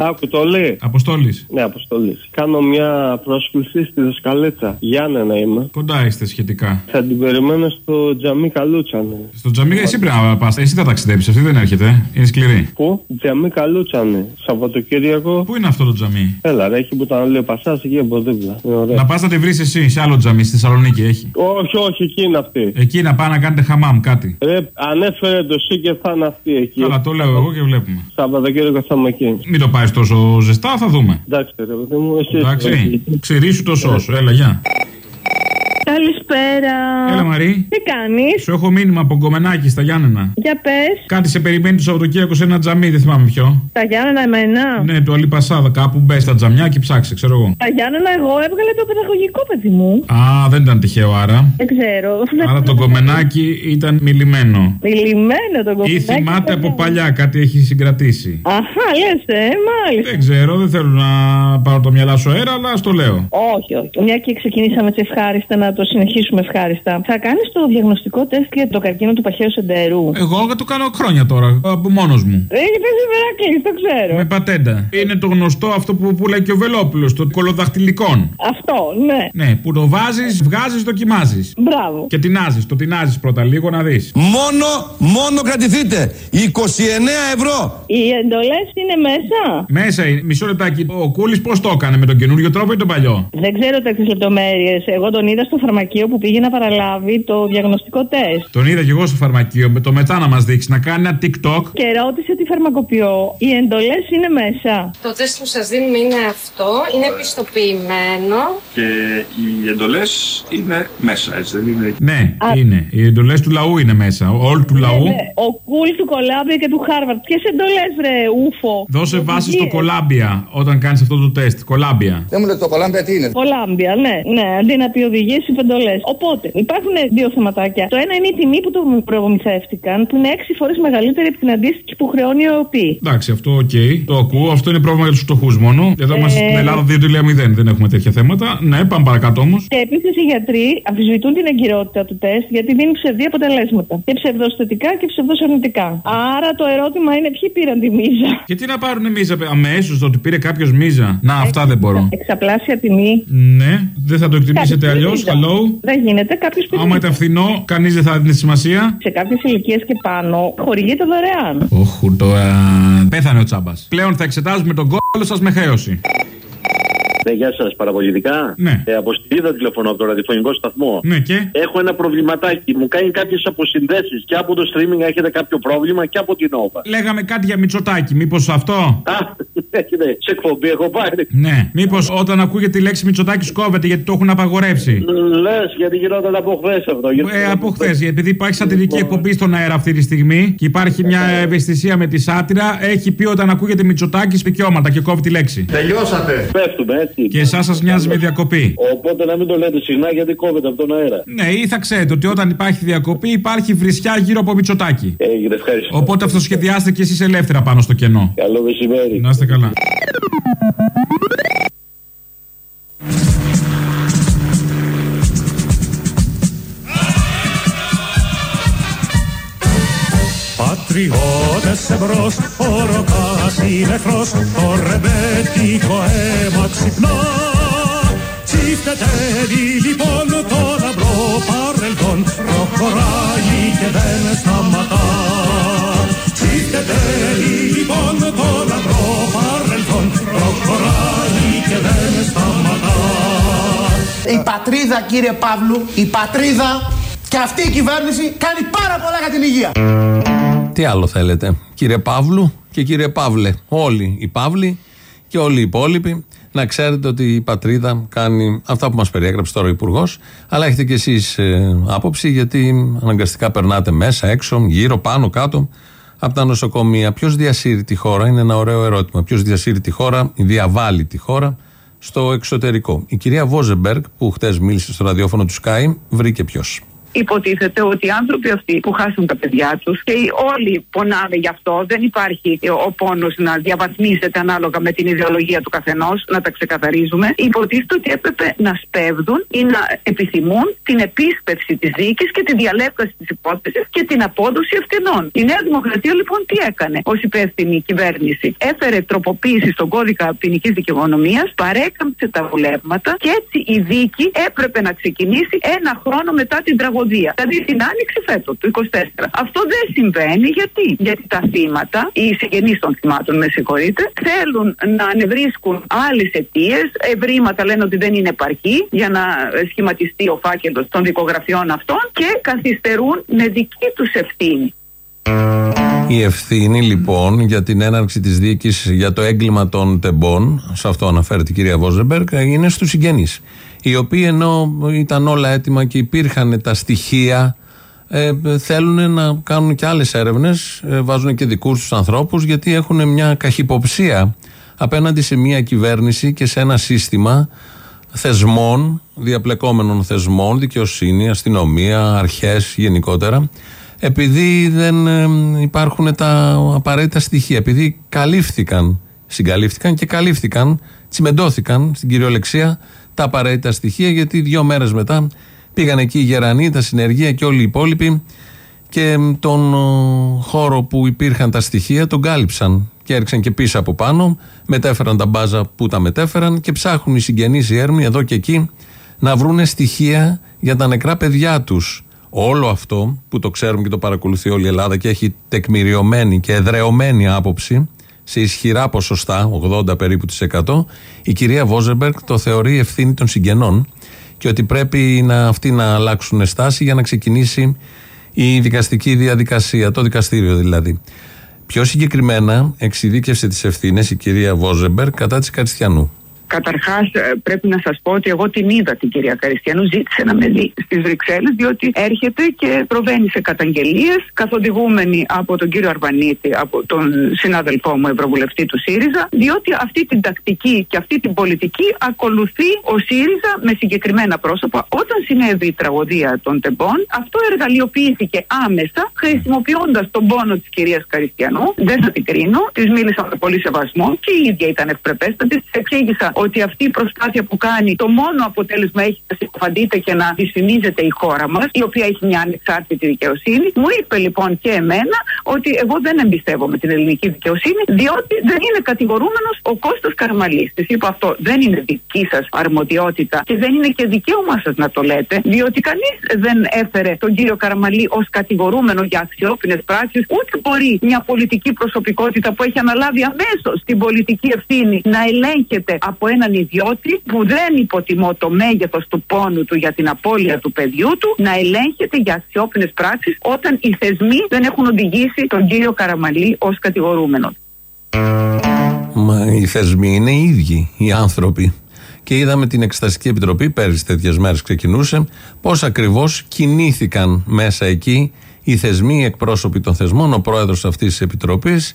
Άκου το λέει. Αποστόλης. Ναι, Αποστολή. Κάνω μια πρόσκληση στη δασκαλέτσα. Γιάννενα είμαι. Κοντά είστε σχετικά. Θα την περιμένω στο τζαμί Καλούτσανε. Στο τζαμί εσύ πρέπει να πας. Εσύ θα ταξιδέψεις, αυτή δεν έρχεται. Είναι σκληρή. Πού; Τζαμί Καλούτσανε. Σαββατοκύριακο. Πού είναι αυτό το τζαμί; Έλα, ρε, έχει που τα λέει ο Πασάς εκεί από δίπλα. Είναι ωραία. Να πας να τη βρεις εσύ σε άλλο τζαμί στη Θεσσαλονίκη έχει. Όχι, όχι, εκεί είναι αυτή. Εκεί να πάει να κάνετε χαμάμ κάτι. Ρε, ανέφερε το ΣΥ και θα είναι αυτή εκεί. Καλά, το λέω εγώ και βλέπουμε. Σαββατοκύριακο θα είμαι εκεί. Μην το πάρει τόσο ζεστά, θα δούμε. Εντάξει, ρε παιδί μου, εσύ. Εντάξει. Ξηρίσου το σώσο. Έλα, γεια. Καλησπέρα. Έλα, Μαρή. Τι κάνεις; Σου έχω μήνυμα από γκομενάκι στα Γιάννενα. Για πες. Κάτι σε περιμένει το Σαββατοκύριακο σε ένα τζαμί, δεν θυμάμαι ποιο. Τα Γιάννενα εμένα. Ναι, το Αλή Πασάδα, κάπου μπες στα τζαμιά και ψάξε, ξέρω εγώ. Τα Γιάννενα εγώ έβγαλε το παιδαγωγικό παιδί μου. Α, δεν ήταν τυχαίο άρα. Δεν ξέρω. Άρα το γκομενάκι ήταν μιλημένο. Μιλημένο το Ή κομμάτι. θυμάται από παλιά, κάτι έχει συγκρατήσει. Αχά, λες, ε, μάλιστα. Δεν ξέρω, δεν θέλω να πάρω το μυαλά σου αέρα, αλλά στο λέω. Όχι, όχι. Μια και ξεκινήσαμε έτσι ευχάριστα να το συνεχίσουμε ευχάριστα. Θα κάνεις το διαγνωστικό τεστ για το καρκίνο του παχαίου σεντερού. Εγώ το κάνω χρόνια τώρα, από μόνος μου. Έχει πέσει Μερακλή, το ξέρω. Με πατέντα. Είναι το γνωστό αυτό που, που λέει και ο Βελόπουλος, το κολοδαχτυλικόν. Αυτό, ναι. Ναι, που το βάζεις, βγάζεις, δοκιμάζεις. Μπράβο. Και τεινάζεις, το τεινάζεις πρώτα λίγο να δεις. Μόνο, μόνο κρατηθείτε. 29 ευρώ. Οι εντολές είναι μέσα. Μέσα είναι, μισό λεπτάκι. Ο Κούλης πώς το έκανε, με τον καινούριο τρόπο ή τον παλιό; Δεν ξέρω τέτοιες λεπτομέρειες. Εγώ τον είδα στο φαρμακείο που πήγε να παραλάβει το διαγνωστικό τεστ. Τον είδα και εγώ στο φαρμακείο, με το μετά να μας δείξει, να κάνει ένα TikTok. Και ρώτησε τη φαρμακοποιό. Οι εντολές είναι μέσα. Το τεστ που σας δίνουμε είναι αυτό, είναι πιστοποιημένο. Και οι εντολές είναι μέσα, έτσι δεν είναι. Ναι, είναι. Οι εντολές του λαού είναι μέσα. Όλ του λαού. Ναι, Ο Κούλ του Κολάμπια και του Χάρβαρτ. Ποιες εντολές, βρε, ούφο; Δώσε βάση στο Οδηγίες. κολάμπια όταν κάνεις αυτό το τεστ. Κολάμπια. Δεν μου λέτε το Κολάμπια τι είναι; Κολάμπια, ναι. ναι. Αντί να πει οδηγίε, εντολές. Οπότε υπάρχουν δύο θεματάκια. Το ένα είναι η τιμή που το προμηθεύτηκαν, που είναι έξι φορές μεγαλύτερη από την αντίστοιχη που χρεώνει ο ΟΠΗ. Εντάξει, αυτό οκ. Το ακούω. Αυτό είναι πρόβλημα για τους φτωχούς μόνο. Εδώ είμαστε Ε, στην Ελλάδα 2.0. Δεν έχουμε τέτοια θέματα. Ναι, πάμε παρακάτω όμως. Και επίσης οι γιατροί αμφισβητούν την εγκυρότητα του τεστ γιατί δίνει ψευδή αποτελέσματα. Και ψευδοστατικά και ψευδοσαρνητικά. Άρα το ερώτημα είναι ποιοι πήραν τη μίζα. Γιατί να πάρουν μίζα αμέσως το ότι πήρε κάποιος μίζα. Να, αυτά δεν μπορώ. Εξαπλάσια τιμή. Ναι, δεν θα το εκτιμήσετε Κάποιος αλλιώς. μίζα. Hello. Δεν γίνεται. Κάποιος πήρε. Άμα ήταν φθηνό, κανείς δεν θα δίνει σημασία. Σε κάποιες ηλικίες και πάνω χορηγείται δωρεάν. Όχου τώρα. Πέθανε ο τσάμπας. Πλέον θα εξετάζουμε τον κόλλο σας με χρέωση. Ναι, γεια σας, παραπολιτικά. Ναι. Ε, από Στυρίδα τηλεφωνώ από το ραδιοφωνικό σταθμό. Ναι, και; Έχω ένα προβληματάκι. Μου κάνει κάποιες αποσυνδέσεις και από το streaming έχετε κάποιο πρόβλημα και από την Nova. Λέγαμε κάτι για Μητσοτάκι, μήπως αυτό; Α, έχετε σε εκπομπή, έχω πάρει. Ναι, μήπως όταν ακούγεται η λέξη Μητσοτάκι κόβεται γιατί το έχουν απαγορεύσει; Λες, γιατί γινόταν από χθες αυτό. γιατί- Ε, από χθες, επειδή υπάρχει σατυρική εκπομπή στον αέρα αυτή τη στιγμή και υπάρχει μια ευαισθησία με τη σάτυρα, έχει πει όταν ακούγεται Μητσοτάκι δικαιώματα και κόβει τη λέξη. Τελειώσατε. Πέφτουμε, έτσι. Και εσάς σας νοιάζει με διακοπή. Οπότε να μην το λέτε συχνά γιατί κόβεται από τον αέρα. Ναι, ή θα ξέρετε ότι όταν υπάρχει διακοπή υπάρχει βρισιά γύρω από Μητσοτάκι. Έγινε, ευχαριστώ. Οπότε αυτοσχεδιάστε κι εσείς ελεύθερα πάνω στο κενό. Καλό μεσημέρι. Να είστε καλά. Πατριώτες εμπρός, ο ροκάς είναι εχθρός, το ρεμπέτικο αίμα ξυπνά. Τσιφτετεύει λοιπόν το λαμπρό παρελθόν, προχωράει και δεν σταματά. Τσιφτετεύει λοιπόν το λαμπρό παρελθόν, προχωράει και δεν σταματά. Η πατρίδα, κύριε Παύλου, η πατρίδα και αυτή η κυβέρνηση κάνει πάρα πολλά για την υγεία. Τι άλλο θέλετε, κύριε Παύλου; Και κύριε Παύλε. Όλοι οι Παύλοι και όλοι οι υπόλοιποι. Να ξέρετε ότι η πατρίδα κάνει αυτά που μας περιέγραψε τώρα ο Υπουργός. Αλλά έχετε κι εσείς άποψη, γιατί αναγκαστικά περνάτε μέσα, έξω, γύρω, πάνω, κάτω από τα νοσοκομεία. Ποιος διασύρει τη χώρα, είναι ένα ωραίο ερώτημα. Ποιος διασύρει τη χώρα, διαβάλλει τη χώρα στο εξωτερικό. Η κυρία Βόζεμπεργκ, που χτες μίλησε στο ραδιόφωνο του Sky, βρήκε ποιος. Υποτίθεται ότι οι άνθρωποι αυτοί που χάσουν τα παιδιά τους και όλοι πονάνε γι' αυτό, δεν υπάρχει ο πόνος να διαβαθμίζεται ανάλογα με την ιδεολογία του καθενός, να τα ξεκαθαρίζουμε. Υποτίθεται ότι έπρεπε να σπέβδουν ή να επιθυμούν την επίσπευση της δίκης και τη διαλέπτωση της υπόθεσης και την απόδοση ευθυνών. Η Νέα Δημοκρατία λοιπόν τι έκανε ως υπεύθυνη κυβέρνηση. Έφερε τροποποίηση στον κώδικα ποινικής δικαιονομία, παρέκαμψε τα βουλεύματα και έτσι η δίκη έπρεπε να ξεκινήσει ένα χρόνο μετά την τραγωδία. Δηλαδή την άνοιξη φέτο, του 24. Αυτό δεν συμβαίνει γιατί; Γιατί τα θύματα, οι συγγενείς των θυμάτων, με συγχωρείτε, θέλουν να ανεβρίσκουν άλλες αιτίες. Ευρήματα λένε ότι δεν είναι επαρκή για να σχηματιστεί ο φάκελος των δικογραφιών αυτών και καθυστερούν με δική τους ευθύνη. Η ευθύνη λοιπόν για την έναρξη της δίκης για το έγκλημα των τεμπών, σε αυτό αναφέρεται η κυρία Βόζεμπεργκ, είναι στους συγγενείς. Οι οποίοι ενώ ήταν όλα έτοιμα και υπήρχαν τα στοιχεία, ε, θέλουν να κάνουν και άλλες έρευνες, ε, βάζουν και δικούς τους ανθρώπους γιατί έχουν μια καχυποψία απέναντι σε μια κυβέρνηση και σε ένα σύστημα θεσμών, διαπλεκόμενων θεσμών, δικαιοσύνη, αστυνομία, αρχές γενικότερα, επειδή δεν ε, υπάρχουν τα απαραίτητα στοιχεία, επειδή καλύφθηκαν, συγκαλύφθηκαν και καλύφθηκαν, τσιμεντώθηκαν στην κυριολεξία τα απαραίτητα στοιχεία, γιατί δύο μέρες μετά πήγαν εκεί οι γερανοί, τα συνεργεία και όλοι οι υπόλοιποι και τον ε, χώρο που υπήρχαν τα στοιχεία τον κάλυψαν και έριξαν και πίσω από πάνω, μετέφεραν τα μπάζα που τα μετέφεραν και ψάχνουν οι συγγενείς οι έρμοι εδώ και εκεί να βρούνε στοιχεία για τα νεκρά παιδιά τους. Όλο αυτό που το ξέρουμε και το παρακολουθεί όλη η Ελλάδα και έχει τεκμηριωμένη και εδρεωμένη άποψη σε ισχυρά ποσοστά, 80 περίπου της 100, η κυρία Βόζεμπεργκ το θεωρεί ευθύνη των συγγενών και ότι πρέπει να, αυτοί να αλλάξουν στάση για να ξεκινήσει η δικαστική διαδικασία, το δικαστήριο δηλαδή. Πιο συγκεκριμένα, εξειδίκευσε τις ευθύνες η κυρία Βόζεμπερ κατά της Καριστιανού. Καταρχάς, πρέπει να σας πω ότι εγώ την είδα την κυρία Καριστιανού, ζήτησε να με δει στις Βρυξέλλες, διότι έρχεται και προβαίνει σε καταγγελίες, καθοδηγούμενη από τον κύριο Αρβανίτη, από τον συνάδελφό μου, Ευρωβουλευτή του ΣΥΡΙΖΑ, διότι αυτή την τακτική και αυτή την πολιτική ακολουθεί ο ΣΥΡΙΖΑ με συγκεκριμένα πρόσωπα. Όταν συνέβη η τραγωδία των τεμπών, αυτό εργαλειοποιήθηκε άμεσα, χρησιμοποιώντας τον πόνο της κυρίας Καριστιανού. Δεν θα την κρίνω, της μίλησα με πολύ σεβασμό και η ίδια ήταν ευπρεπέστατη. Της εξήγησα ότι αυτή η προσπάθεια που κάνει το μόνο αποτέλεσμα έχει να συκοφαντείται και να δυσφημίζεται η χώρα μας, η οποία έχει μια ανεξάρτητη δικαιοσύνη. Μου είπε λοιπόν και εμένα ότι εγώ δεν εμπιστεύομαι την ελληνική δικαιοσύνη, διότι δεν είναι κατηγορούμενος ο Κώστας Καραμαλής. Της είπα αυτό δεν είναι δική σας αρμοδιότητα και δεν είναι και δικαίωμά σας να το λέτε, διότι κανείς δεν έφερε τον κύριο Καραμαλή ως κατηγορούμενο για αξιόπινες πράξεις, ούτε μπορεί μια πολιτική προσωπικότητα που έχει αναλάβει αμέσως την πολιτική ευθύνη να ελέγχεται από έναν ιδιώτη που δεν υποτιμώ το μέγεθος του πόνου του για την απώλεια του παιδιού του, να ελέγχεται για αξιόπινες πράξεις όταν οι θεσμοί δεν έχουν οδηγήσει τον κύριο Καραμαλή ως κατηγορούμενο. Μα οι θεσμοί είναι οι ίδιοι, οι άνθρωποι. Και είδαμε την Εξεταστική Επιτροπή, πέρυσι τέτοιες μέρες ξεκινούσε, πώς ακριβώς κινήθηκαν μέσα εκεί οι θεσμοί, οι εκπρόσωποι των θεσμών, ο πρόεδρος αυτής της Επιτροπής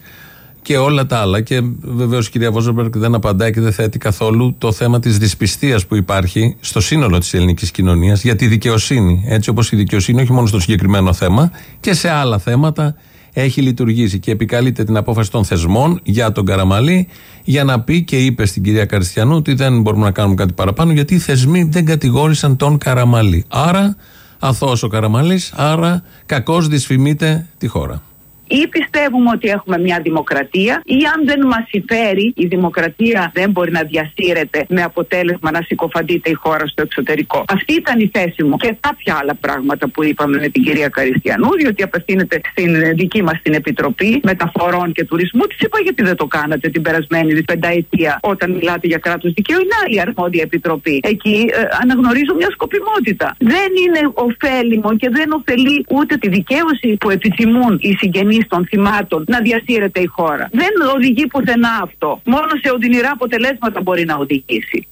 και όλα τα άλλα. Και βεβαίως η κυρία Βόζεμπεργκ δεν απαντάει και δεν θέτει καθόλου το θέμα της δυσπιστίας που υπάρχει στο σύνολο της ελληνικής κοινωνίας για τη δικαιοσύνη. Έτσι όπως η δικαιοσύνη, όχι μόνο στο συγκεκριμένο θέμα, και σε άλλα θέματα έχει λειτουργήσει και επικαλείται την απόφαση των θεσμών για τον Καραμαλή για να πει και είπε στην κυρία Καριστιανού ότι δεν μπορούμε να κάνουμε κάτι παραπάνω γιατί οι θεσμοί δεν κατηγόρησαν τον Καραμαλή. Άρα αθώος ο Καραμαλής, άρα κακώς δυσφημείται τη χώρα ή πιστεύουμε ότι έχουμε μια δημοκρατία ή αν δεν μας συμφέρει η δημοκρατία δεν μπορεί να διασύρεται με αποτέλεσμα να συκοφαντείται η χώρα στο εξωτερικό. Αυτή ήταν η θέση μου και κάποια άλλα πράγματα που είπαμε με την κυρία Καριστιανού διότι απευθύνεται στην δική μας την Επιτροπή Μεταφορών και Τουρισμού. Της είπα γιατί δεν το κάνατε την περασμένη πενταετία όταν μιλάτε για κράτος δικαίου; Είναι άλλη αρμόδια επιτροπή. Εκεί ε, αναγνωρίζω μια σκοπιμότητα. Δεν είναι ωφέλιμο και δεν ωφελεί ούτε τη δικαίωση που επιθυμούν οι συγγενεί των θυμάτων να διασύρεται η χώρα. Δεν οδηγεί πουθενά αυτό. Μόνο σε οδυνηρά αποτελέσματα μπορεί να οδηγήσει.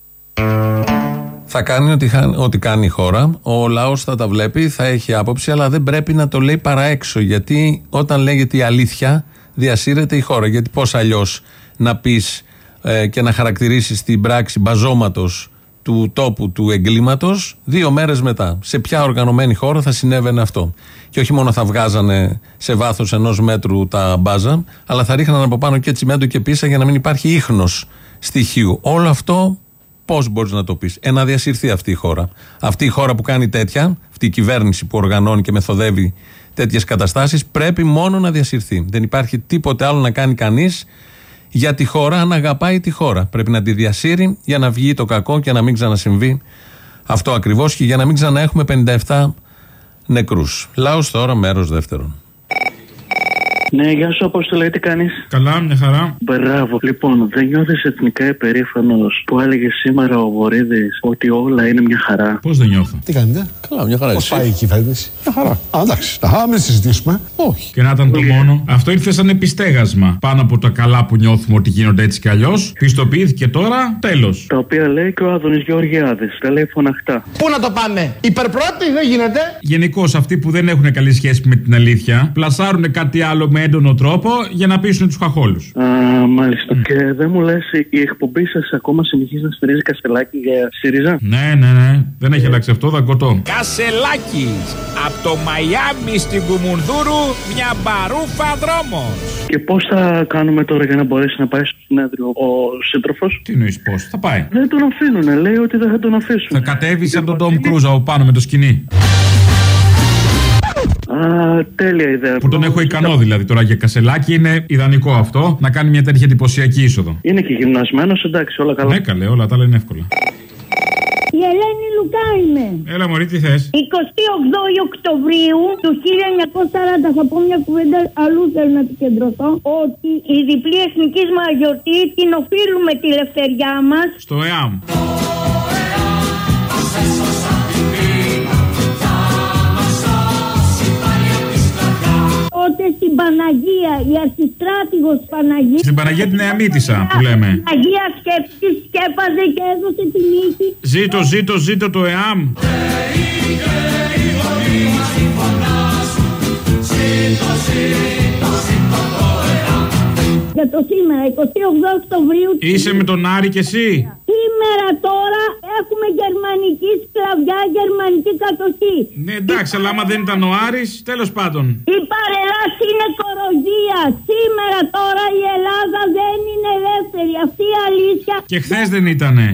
Θα κάνει ό,τι, ό,τι κάνει η χώρα. Ο λαός θα τα βλέπει, θα έχει άποψη, αλλά δεν πρέπει να το λέει παρά έξω. Γιατί όταν λέγεται η αλήθεια, διασύρεται η χώρα. Γιατί πώς αλλιώς να πεις ε, και να χαρακτηρίσεις την πράξη μπαζώματος του τόπου του εγκλήματος δύο μέρες μετά. Σε ποια οργανωμένη χώρα θα συνέβαινε αυτό. Και όχι μόνο θα βγάζανε σε βάθος ενός μέτρου τα μπάζα, αλλά θα ρίχναν από πάνω και τσιμέντο και πίσα για να μην υπάρχει ίχνος στοιχείου. Όλο αυτό πώς μπορείς να το πεις; Ε, να διασυρθεί αυτή η χώρα. Αυτή η χώρα που κάνει τέτοια, αυτή η κυβέρνηση που οργανώνει και μεθοδεύει τέτοιες καταστάσεις, πρέπει μόνο να διασυρθεί. Δεν υπάρχει τίποτε άλλο να κάνει κανείς για τη χώρα αν αγαπάει τη χώρα. Πρέπει να τη διασύρει για να βγει το κακό και να μην ξανασυμβεί αυτό ακριβώς και για να μην ξαναέχουμε 57 νεκρούς. Λάος τώρα, μέρος δεύτερον. Ναι, γεια σου, Απόστολα, τι κάνεις; Καλά, μια χαρά. Μπράβο. Λοιπόν, δεν νιώθεις εθνικά υπερήφανος που έλεγε σήμερα ο Βορύδης ότι όλα είναι μια χαρά; Πώς δεν νιώθω; Τι κάνετε; Καλά, μια χαρά. Πώς πάει η κυβέρνηση; Μια χαρά. Α, εντάξει. Α, μην συζητήσουμε. Όχι. Και να ήταν το μόνο. Αυτό ήρθε σαν επιστέγασμα. Πάνω από τα καλά που νιώθουμε ότι γίνονται έτσι κι αλλιώς. Πιστοποιήθηκε τώρα, τέλος. Τα οποία λέει και ο Άδωνης Γεωργιάδης. Τα λέει φωναχτά. Πού να το πάμε, υπερπρώτη δεν γίνεται. Γενικώς αυτοί που δεν έχουν καλή σχέση με την αλήθεια, πλασάρουν κάτι άλλο με έντονο τρόπο για να πείσουν τους χαχόλους. Α, μάλιστα. Και δεν μου λες, η εκπομπή σας ακόμα συνεχίζει να στηρίζει καστελάκι για ΣΥΡΙΖΑ; Ναι, ναι, ναι. Δεν έχει αλλάξει αυτό, δαγκωτό. Κασελάκι! Από το Μαϊάμι στην Κουμουνδούρου, μια μπαρούφα δρόμος. Και πώς θα κάνουμε τώρα για να μπορέσει να πάει στο συνέδριο ο σύντροφος; Τι εννοείς πώς, θα πάει; Δεν τον αφήνουν, λέει ότι δεν θα τον αφήσουν. Θα κατέβει σαν τον Ντόμ Κρούζα από πάνω με το σκηνή. Α, τέλεια ιδέα. Που τον έχω ικανό δηλαδή τώρα για κασελάκι είναι ιδανικό αυτό να κάνει μια τέτοια εντυπωσιακή είσοδο. Είναι και γυμνασμένος, εντάξει, όλα καλά. Ναι, καλέ, όλα τα άλλα είναι εύκολα. Η Ελένη Λουκά είμαι. Έλα, Μωρή, τι θες; 28 Οκτωβρίου του 1940 θα πω μια κουβέντα αλλού θέλω να επικεντρωθώ ότι η διπλή εθνικής μας γιορτή την οφείλουμε τη ελευθεριά μας Στο ΕΑΜ. Τότε στην Παναγία, η αρχιστράτηγος Παναγίας. Στην Παναγία την Νεαμίτισσα που λέμε. Παναγία σκέψης, σκέπαζε και έδωσε τη νίκη. Ζήτω, ζήτω, ζήτω το ΕΑΜ. Για το σήμερα, 28 Οκτωβρίου. Είσαι με τον Άρη και εσύ; Σήμερα τώρα έχουμε γερμανική σκλαβιά, γερμανική κατοχή. Ναι, εντάξει, αλλά άμα δεν ήταν ο Άρης, τέλος πάντων. Η παρελάση είναι κοροϊδία. Σήμερα τώρα η Ελλάδα δεν είναι ελεύθερη. Αυτή η αλήθεια. Και χθες δεν ήτανε.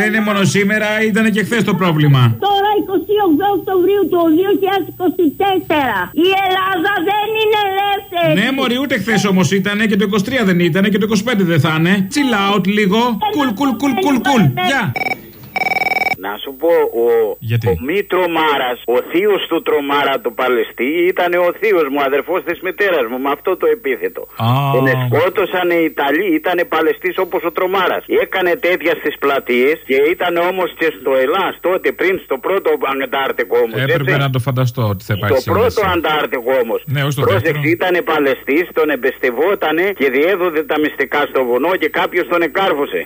Δεν είναι μόνο σήμερα, ήταν και χθες το πρόβλημα. Τώρα 28 Οκτωβρίου του 2024. Η Ελλάδα δεν είναι ελεύθερη. Ναι, Μωρή, ούτε χθες όμως ήταν και το 23 δεν ήταν και το 25 δεν θα είναι. Chill out λίγο. Κουλ, κουλ, κουλ, κουλ, κουλ. Γεια. Να σου πω, ο, ο μη τρομάρας, ο θείος του τρομάρα του Παλαιστή ήταν ο θείος μου, αδερφός της μητέρας μου, με αυτό το επίθετο. Τον σκότωσαν οι Ιταλοί, ήταν Παλαιστής όπως ο τρομάρας. Έκανε τέτοια στις πλατείες και ήταν όμως και στο Ελλάς τότε πριν στο πρώτο Αντάρτικο όμως. Έπρεπε να το φανταστώ ότι θα υπάρχει Το πρώτο Αντάρτικο όμως. Ναι, όχι στο Πρόσεξε, ήταν Παλαιστής, τον εμπιστευότανε και διέδοδε τα μυστικά στο βουνό και κάποιος τον εκάρφωσε.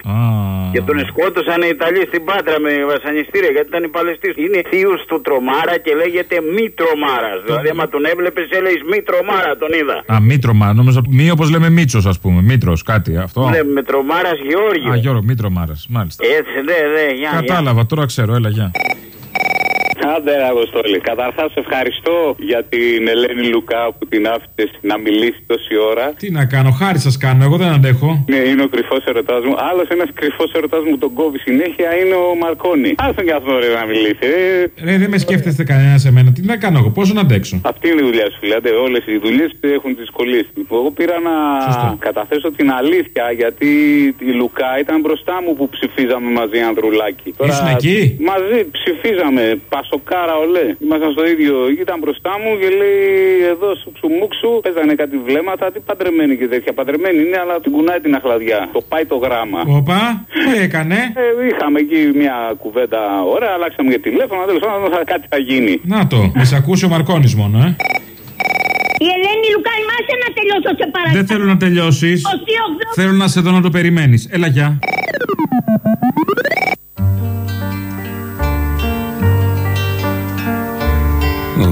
Και τον σκότωσαν οι Ιταλοί στην Πάτρα με βασανιστήρια γιατί ήταν Παλαιστή. Είναι θείος του τρομάρα και λέγεται μη τρομάρας. Δηλαδή, άμα τον έβλεπες, έλεγες μη τρομάρα, τον είδα. Α, μη τρομάρα. Νόμιζα μη όπως λέμε Μίτσος, ας πούμε. Μήτρος, κάτι αυτό. Ναι, με τρομάρας Γεώργιο. Α, Γιώργο, μη τρομάρας. Μάλιστα. Έτσι, ναι, ναι, γεια. Κατάλαβα, τώρα ξέρω, έλα, γεια. Άντε, ρε, Αποστόλη. Καταρχάς, ευχαριστώ για την Ελένη Λουκά που την άφησε να μιλήσει τόση ώρα. Τι να κάνω, χάρη σας κάνω, εγώ δεν αντέχω. Ναι, είναι ο κρυφός ερωτάς μου. Άλλος ένας κρυφός ερωτάς μου τον κόβει συνέχεια είναι ο Μαρκόνη. Άστον και αυτό ρε να μιλήσει. Ε. Ρε, δεν με σκέφτεστε κανένα σε μένα. Τι να κάνω εγώ, πόσο να αντέξω; Αυτή είναι η δουλειά σου, φίλε. Όλες οι δουλειές έχουν τι δυσκολίες του. Εγώ πήρα να καταθέσω την αλήθεια γιατί η Λουκά ήταν μπροστά μου που ψηφίζαμε μαζί Ανδρουλάκη. Ήσουν εκεί; Μαζί ψηφίζαμε. Πασοκάρα ολέ. Ήμασταν στο ίδιο. Ήταν μπροστά μου και λέει εδώ σου ξουμούξου. Παίζανε κάτι βλέμματα. Τι παντρεμένη και τέτοια. Παντρεμένη είναι, αλλά την κουνάει την αχλαδιά. Το πάει το γράμμα. Όπα, τι έκανε; Ε, είχαμε εκεί μια κουβέντα ωραία. Αλλάξαμε για τηλέφωνο. Τέλος πάντων κάτι θα γίνει. Να το, με σ' ακούσει ο Μαρκόνης μόνο, ε. Η Ελένη Λουκά, μάσε να τελειώσω σε παρακαλώ. Δεν θέλω να τελειώσεις. Θέλω να σε δω να το περιμένεις. Έλα, γεια.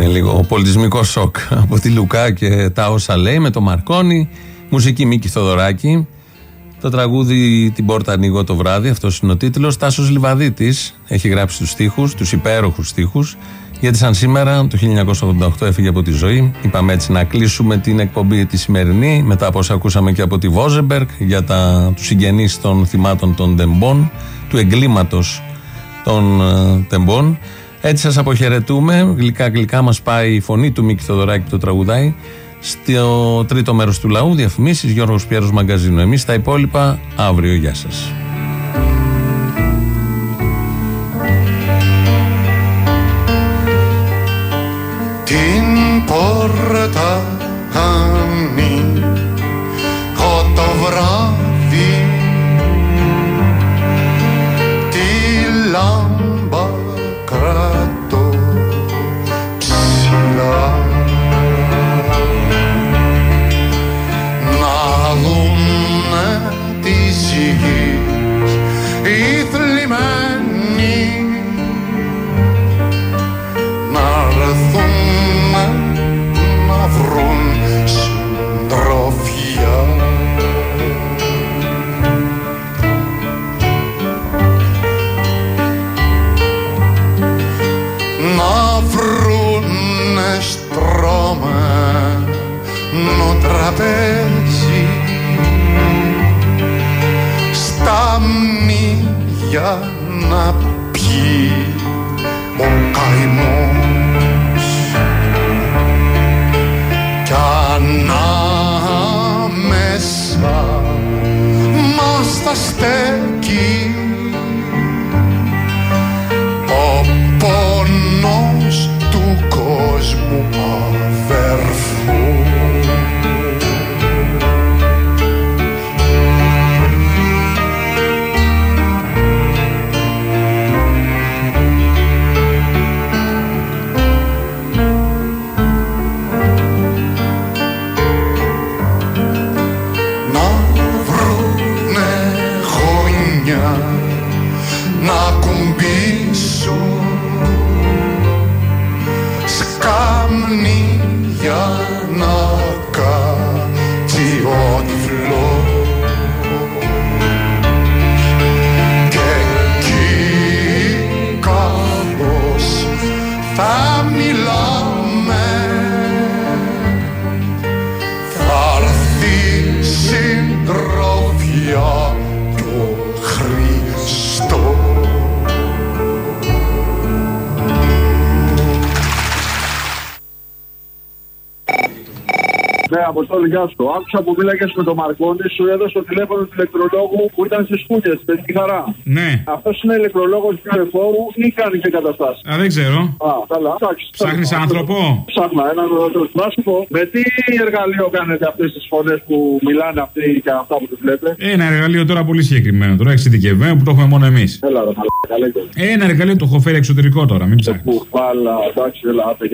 Είναι λίγο πολιτισμικός σοκ [laughs] από τη Λουκά και τα όσα λέει με το Μαρκόνι. Μουσική Μίκη Θοδωράκη. Το τραγούδι Την πόρτα ανοίγω το βράδυ, αυτός είναι ο τίτλος. Τάσος Λιβαδίτης έχει γράψει τους στίχους, τους υπέροχους στίχους. Γιατί σαν σήμερα, το 1988 έφυγε από τη ζωή. Είπαμε έτσι να κλείσουμε την εκπομπή τη σημερινή, μετά από όσα ακούσαμε και από τη Βόζεμπεργκ για τους συγγενείς των θυμάτων των τεμπών, του εγκλήματος των ε, τεμπών. Έτσι σας αποχαιρετούμε. Γλυκά γλυκά μας πάει η φωνή του Μίκη Θοδωράκη που το τραγουδάει. Στο τρίτο μέρος του λαού, διαφημίσεις Γιώργος Πιέρος Μαγκαζίνο. Εμείς τα υπόλοιπα αύριο. Γεια σας. Την πόρτα te Αποστόλη, γεια σου. Άκουσα που μίλαγες με τον Μαρκόνη, σου έδωσε το τηλέφωνο του ηλεκτρολόγου που ήταν στις κούτιε, στη χαρά. Ναι. Αυτός είναι ηλεκτρολόγος του Καρεφόρου ή κάνεις και καταστάσει. Α, δεν ξέρω. Α, καλά. Εντάξει. Ψάχνεις άνθρωπο; Ψάχνα έναν ρωτό. Να σου πω, με τι εργαλείο κάνετε αυτές τις φωνές που μιλάνε αυτοί και αυτά που τους λέτε; Ένα εργαλείο τώρα πολύ συγκεκριμένο. Τώρα εξειδικευμένο που το έχουμε μόνο εμείς. Έλα, ρε, μαλάκα, καλύτερα. Ένα εργαλείο το έχω φέρει εξωτερικό τώρα, μην ψάχνεις. Κουφάλα, εντάξει, έλα, άντε,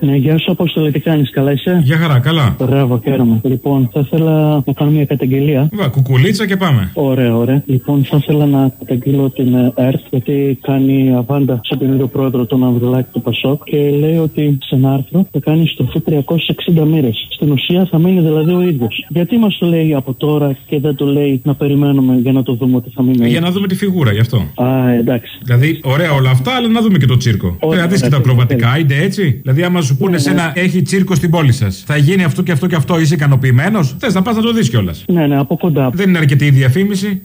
γεια. Ναι, γεια σου, Απόστολε, τι κάνεις, καλά είσαι; Γεια χαρά, καλά. Μπράβο, χαίρομαι. Λοιπόν, θα ήθελα να κάνω μια καταγγελία. Βα, κουκουλίτσα και πάμε. Ωραία, ωραία. Λοιπόν, θα ήθελα να καταγγείλω την ε, ΕΡΤ, γιατί κάνει αβάντα στον τον ίδιο πρόεδρο τον Ανδρουλάκη του Πασόκ και λέει ότι σε ένα άρθρο θα κάνει στροφή 360 μοίρες. Στην ουσία θα μείνει δηλαδή ο ίδιος. Γιατί μας το λέει από τώρα και δεν το λέει να περιμένουμε για να το δούμε ότι θα μείνει; ο Για ίδιος. να δούμε τη φιγούρα, γι' αυτό. Α, εντάξει. Δηλαδή, ωραία όλα αυτά, αλλά να δούμε και το τσίρκο. Ωραία, Να δει και τα εντάξει, ακροβατικά, είναι έτσι. Δηλαδή, άμα σου πούνε Ναι, σε ναι. ένα έχει τσίρκο στην πόλη σας, θα γίνει αυτό και αυτό και αυτό, είσαι ικανοποιημένος; Θες να πας να το δεις κιόλας. Ναι, ναι, από κοντά. Δεν είναι αρκετή η διαφήμιση.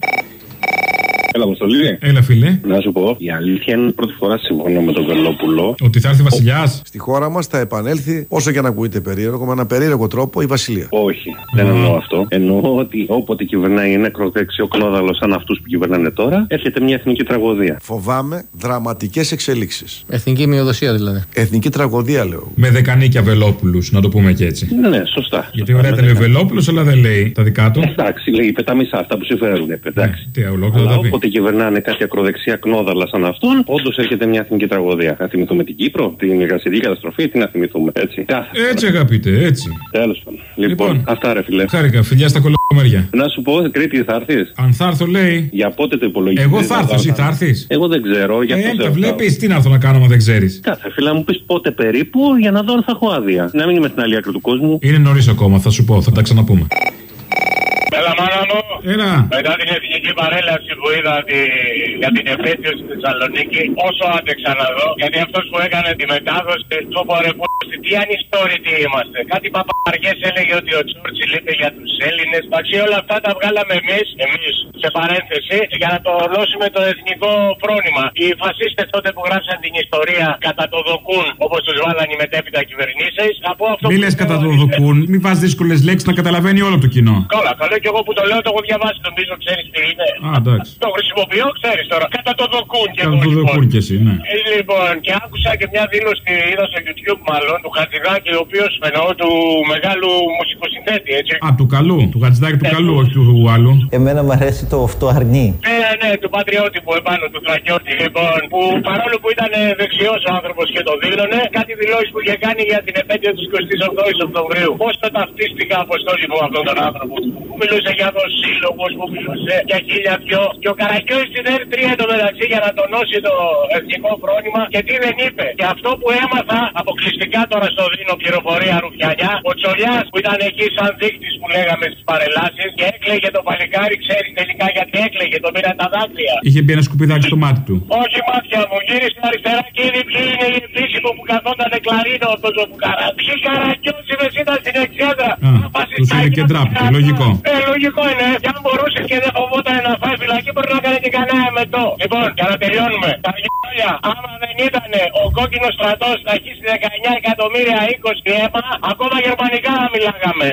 Έλα, Αποστολή. Έλα, φίλε. Να σου πω, η αλήθεια είναι πρώτη φορά συμφωνώ με τον Βελόπουλο. Ότι θα έρθει Βασιλιάς. Στη χώρα μας θα επανέλθει, όσο και αν ακούγεται περίεργο, με ένα περίεργο τρόπο η Βασιλεία. Όχι, δεν εννοώ αυτό. Εννοώ ότι όποτε κυβερνάει ένα ακροδεξιό κλόδαλος σαν αυτούς που κυβερνάνε τώρα, έρχεται μια εθνική τραγωδία. Φοβάμαι δραματικές εξελίξεις. Εθνική μειοδοσία δηλαδή. Εθνική τραγωδία, λέω. Με δεκανίκια Βελόπουλους, να το πούμε και έτσι. Ναι, σωστά. Γιατί ωραία τα λέει ο Βελόπουλο, αλλά δεν λέει τα δικά του. Εντάξει, λέει, είπε τα μισά αυτά που συμφέρουν. Εντάξει. Τι ολόκληρο Αλλά τα πει. Όποτε κυβερνάνε κάτι ακροδεξιά knόδαλα σαν αυτόν, όντως έρχεται μια εθνική τραγωδία. Να θυμηθούμε την Κύπρο, την εργασιακή καταστροφή, τι να θυμηθούμε. Έτσι. Κάθε Έτσι, αγαπητέ, έτσι. Τέλος πάντων. Λοιπόν, αυτά ρε φιλέ. Χάρηκα, φιλιά στα κολομέρια. Να σου πω, Κρήτη θα έρθεις; Αν θα έρθω, λέει. Για πότε το υπολογίζεις; Εγώ θα έρθω, εσύ θα έρθεις; Εγώ δεν ξέρω. Για Ε, αυτό σε τα ρωτάω. βλέπεις, τι να έρθω να κάνω, μα δεν ξέρεις; Κάθε φίλε να μου πεις πότε περίπου για να δω αν θα έχω άδεια. Να μην είμαι στην άλλη άκρη του κόσμου. Είναι νωρίς ακόμα, θα σου πω, θα τα ξαναπούμε. Έλα, μάνα μου. Έλα. Μετά την εθνική παρέλαση που είδα τη... για την επέτειο στη Θεσσαλονίκη, όσο άντεξα να δω, γιατί αυτός που έκανε τη μετάδοση, το πω που τι ανιστόρητοι είμαστε. Κάτι παπαριές έλεγε ότι ο Τσόρτσιλ είπε για τους Έλληνες. Εντάξει, όλα αυτά τα βγάλαμε εμείς, εμείς σε παρένθεση, για να το δώσουμε το εθνικό φρόνημα. Οι φασίστες τότε που γράψαν την ιστορία κατά το δοκούν, όπως τους βάλαν οι μετέπειτα κυβερνήσεις, θα πω αυτό Μη που λες λέω κατά το είναι- δοκούν, μη βάζεις δύσκολες λέξεις να καταλαβαίνει όλο το κοινό. Καλά, καλό και εγώ που το λέω το έχω διαβάσει. Νομίζω, ξέρεις τι είναι. Α, εντάξει. Το χρησιμοποιώ, ξέρεις τώρα. Κατά το δοκούν και Κατά εγώ. το λοιπόν. δοκούν κι εσύ, ναι. Ε, Λοιπόν, και άκουσα και μια δήλωση, είδα στο YouTube μάλλον, του Χατζηδάκη, ο οποίος εννοώ του μεγάλου μουσικοσυνθέτη, έτσι. Α, του καλού, του γατζιδάκι του καλού, όχι του άλλου. Εμένα μου αρέσει το αυτό αρνί. Ναι, ναι, του πατριώτη που επάνω του Θρακιώτη. Λοιπόν, που παρόλο που ήταν δεξιός άνθρωπος και το δήλωνε, κάτι δηλώσεις που είχε κάνει για την επέτειο της 28η Οκτωβρίου. Πώς το ταυτίστηκα αποστόλη μου αυτόν τον άνθρωπο. Που μιλούσε για τον σύλλογο, που μιλούσε για χίλια δυο. Και ο Καρακιόη στην R3 εντωμεταξύ για να τονώσει το εθνικό φρόνημα και τι δεν είπε. Και αυτό που έμαθα αποκλειστικά τώρα στο Δίνο πληροφορία Ρουφιανιά, ο Τσολιάς που ήταν εκεί σαν δείκτης που λέγαμε στις παρελάσεις και έκλαιγε το παλικάρι, ξέρει τελικά γιατί έκλαιγε, το πήραν τα δάκρυα. Είχε μπει ένα σκουπιδάκι στο μάτι του. Όχι μάτια μου, γύρισε αριστερά και είδε ποιοι είναι οι επίσημοι που καθόταν κλαρίνο αυτό ο Μπουκαρά. Ποιοι καρακιόζιδε ήταν στην εξέδρα. Α, τους είδε και ντράπηκε, λογικό. Ε, λογικό είναι. Και αν μπορούσες και δεν φοβόταν να φάει φυλακή, μπορεί να κάνει και κανένα εμετό. Λοιπόν, για να τελειώνουμε. Τα γυάλια, άμα δεν ήταν ο κόκκινος στρατός να έχει 19 εκατομμύρια 20 αίμα, ακόμα γερμανικά θα μιλάγαμε.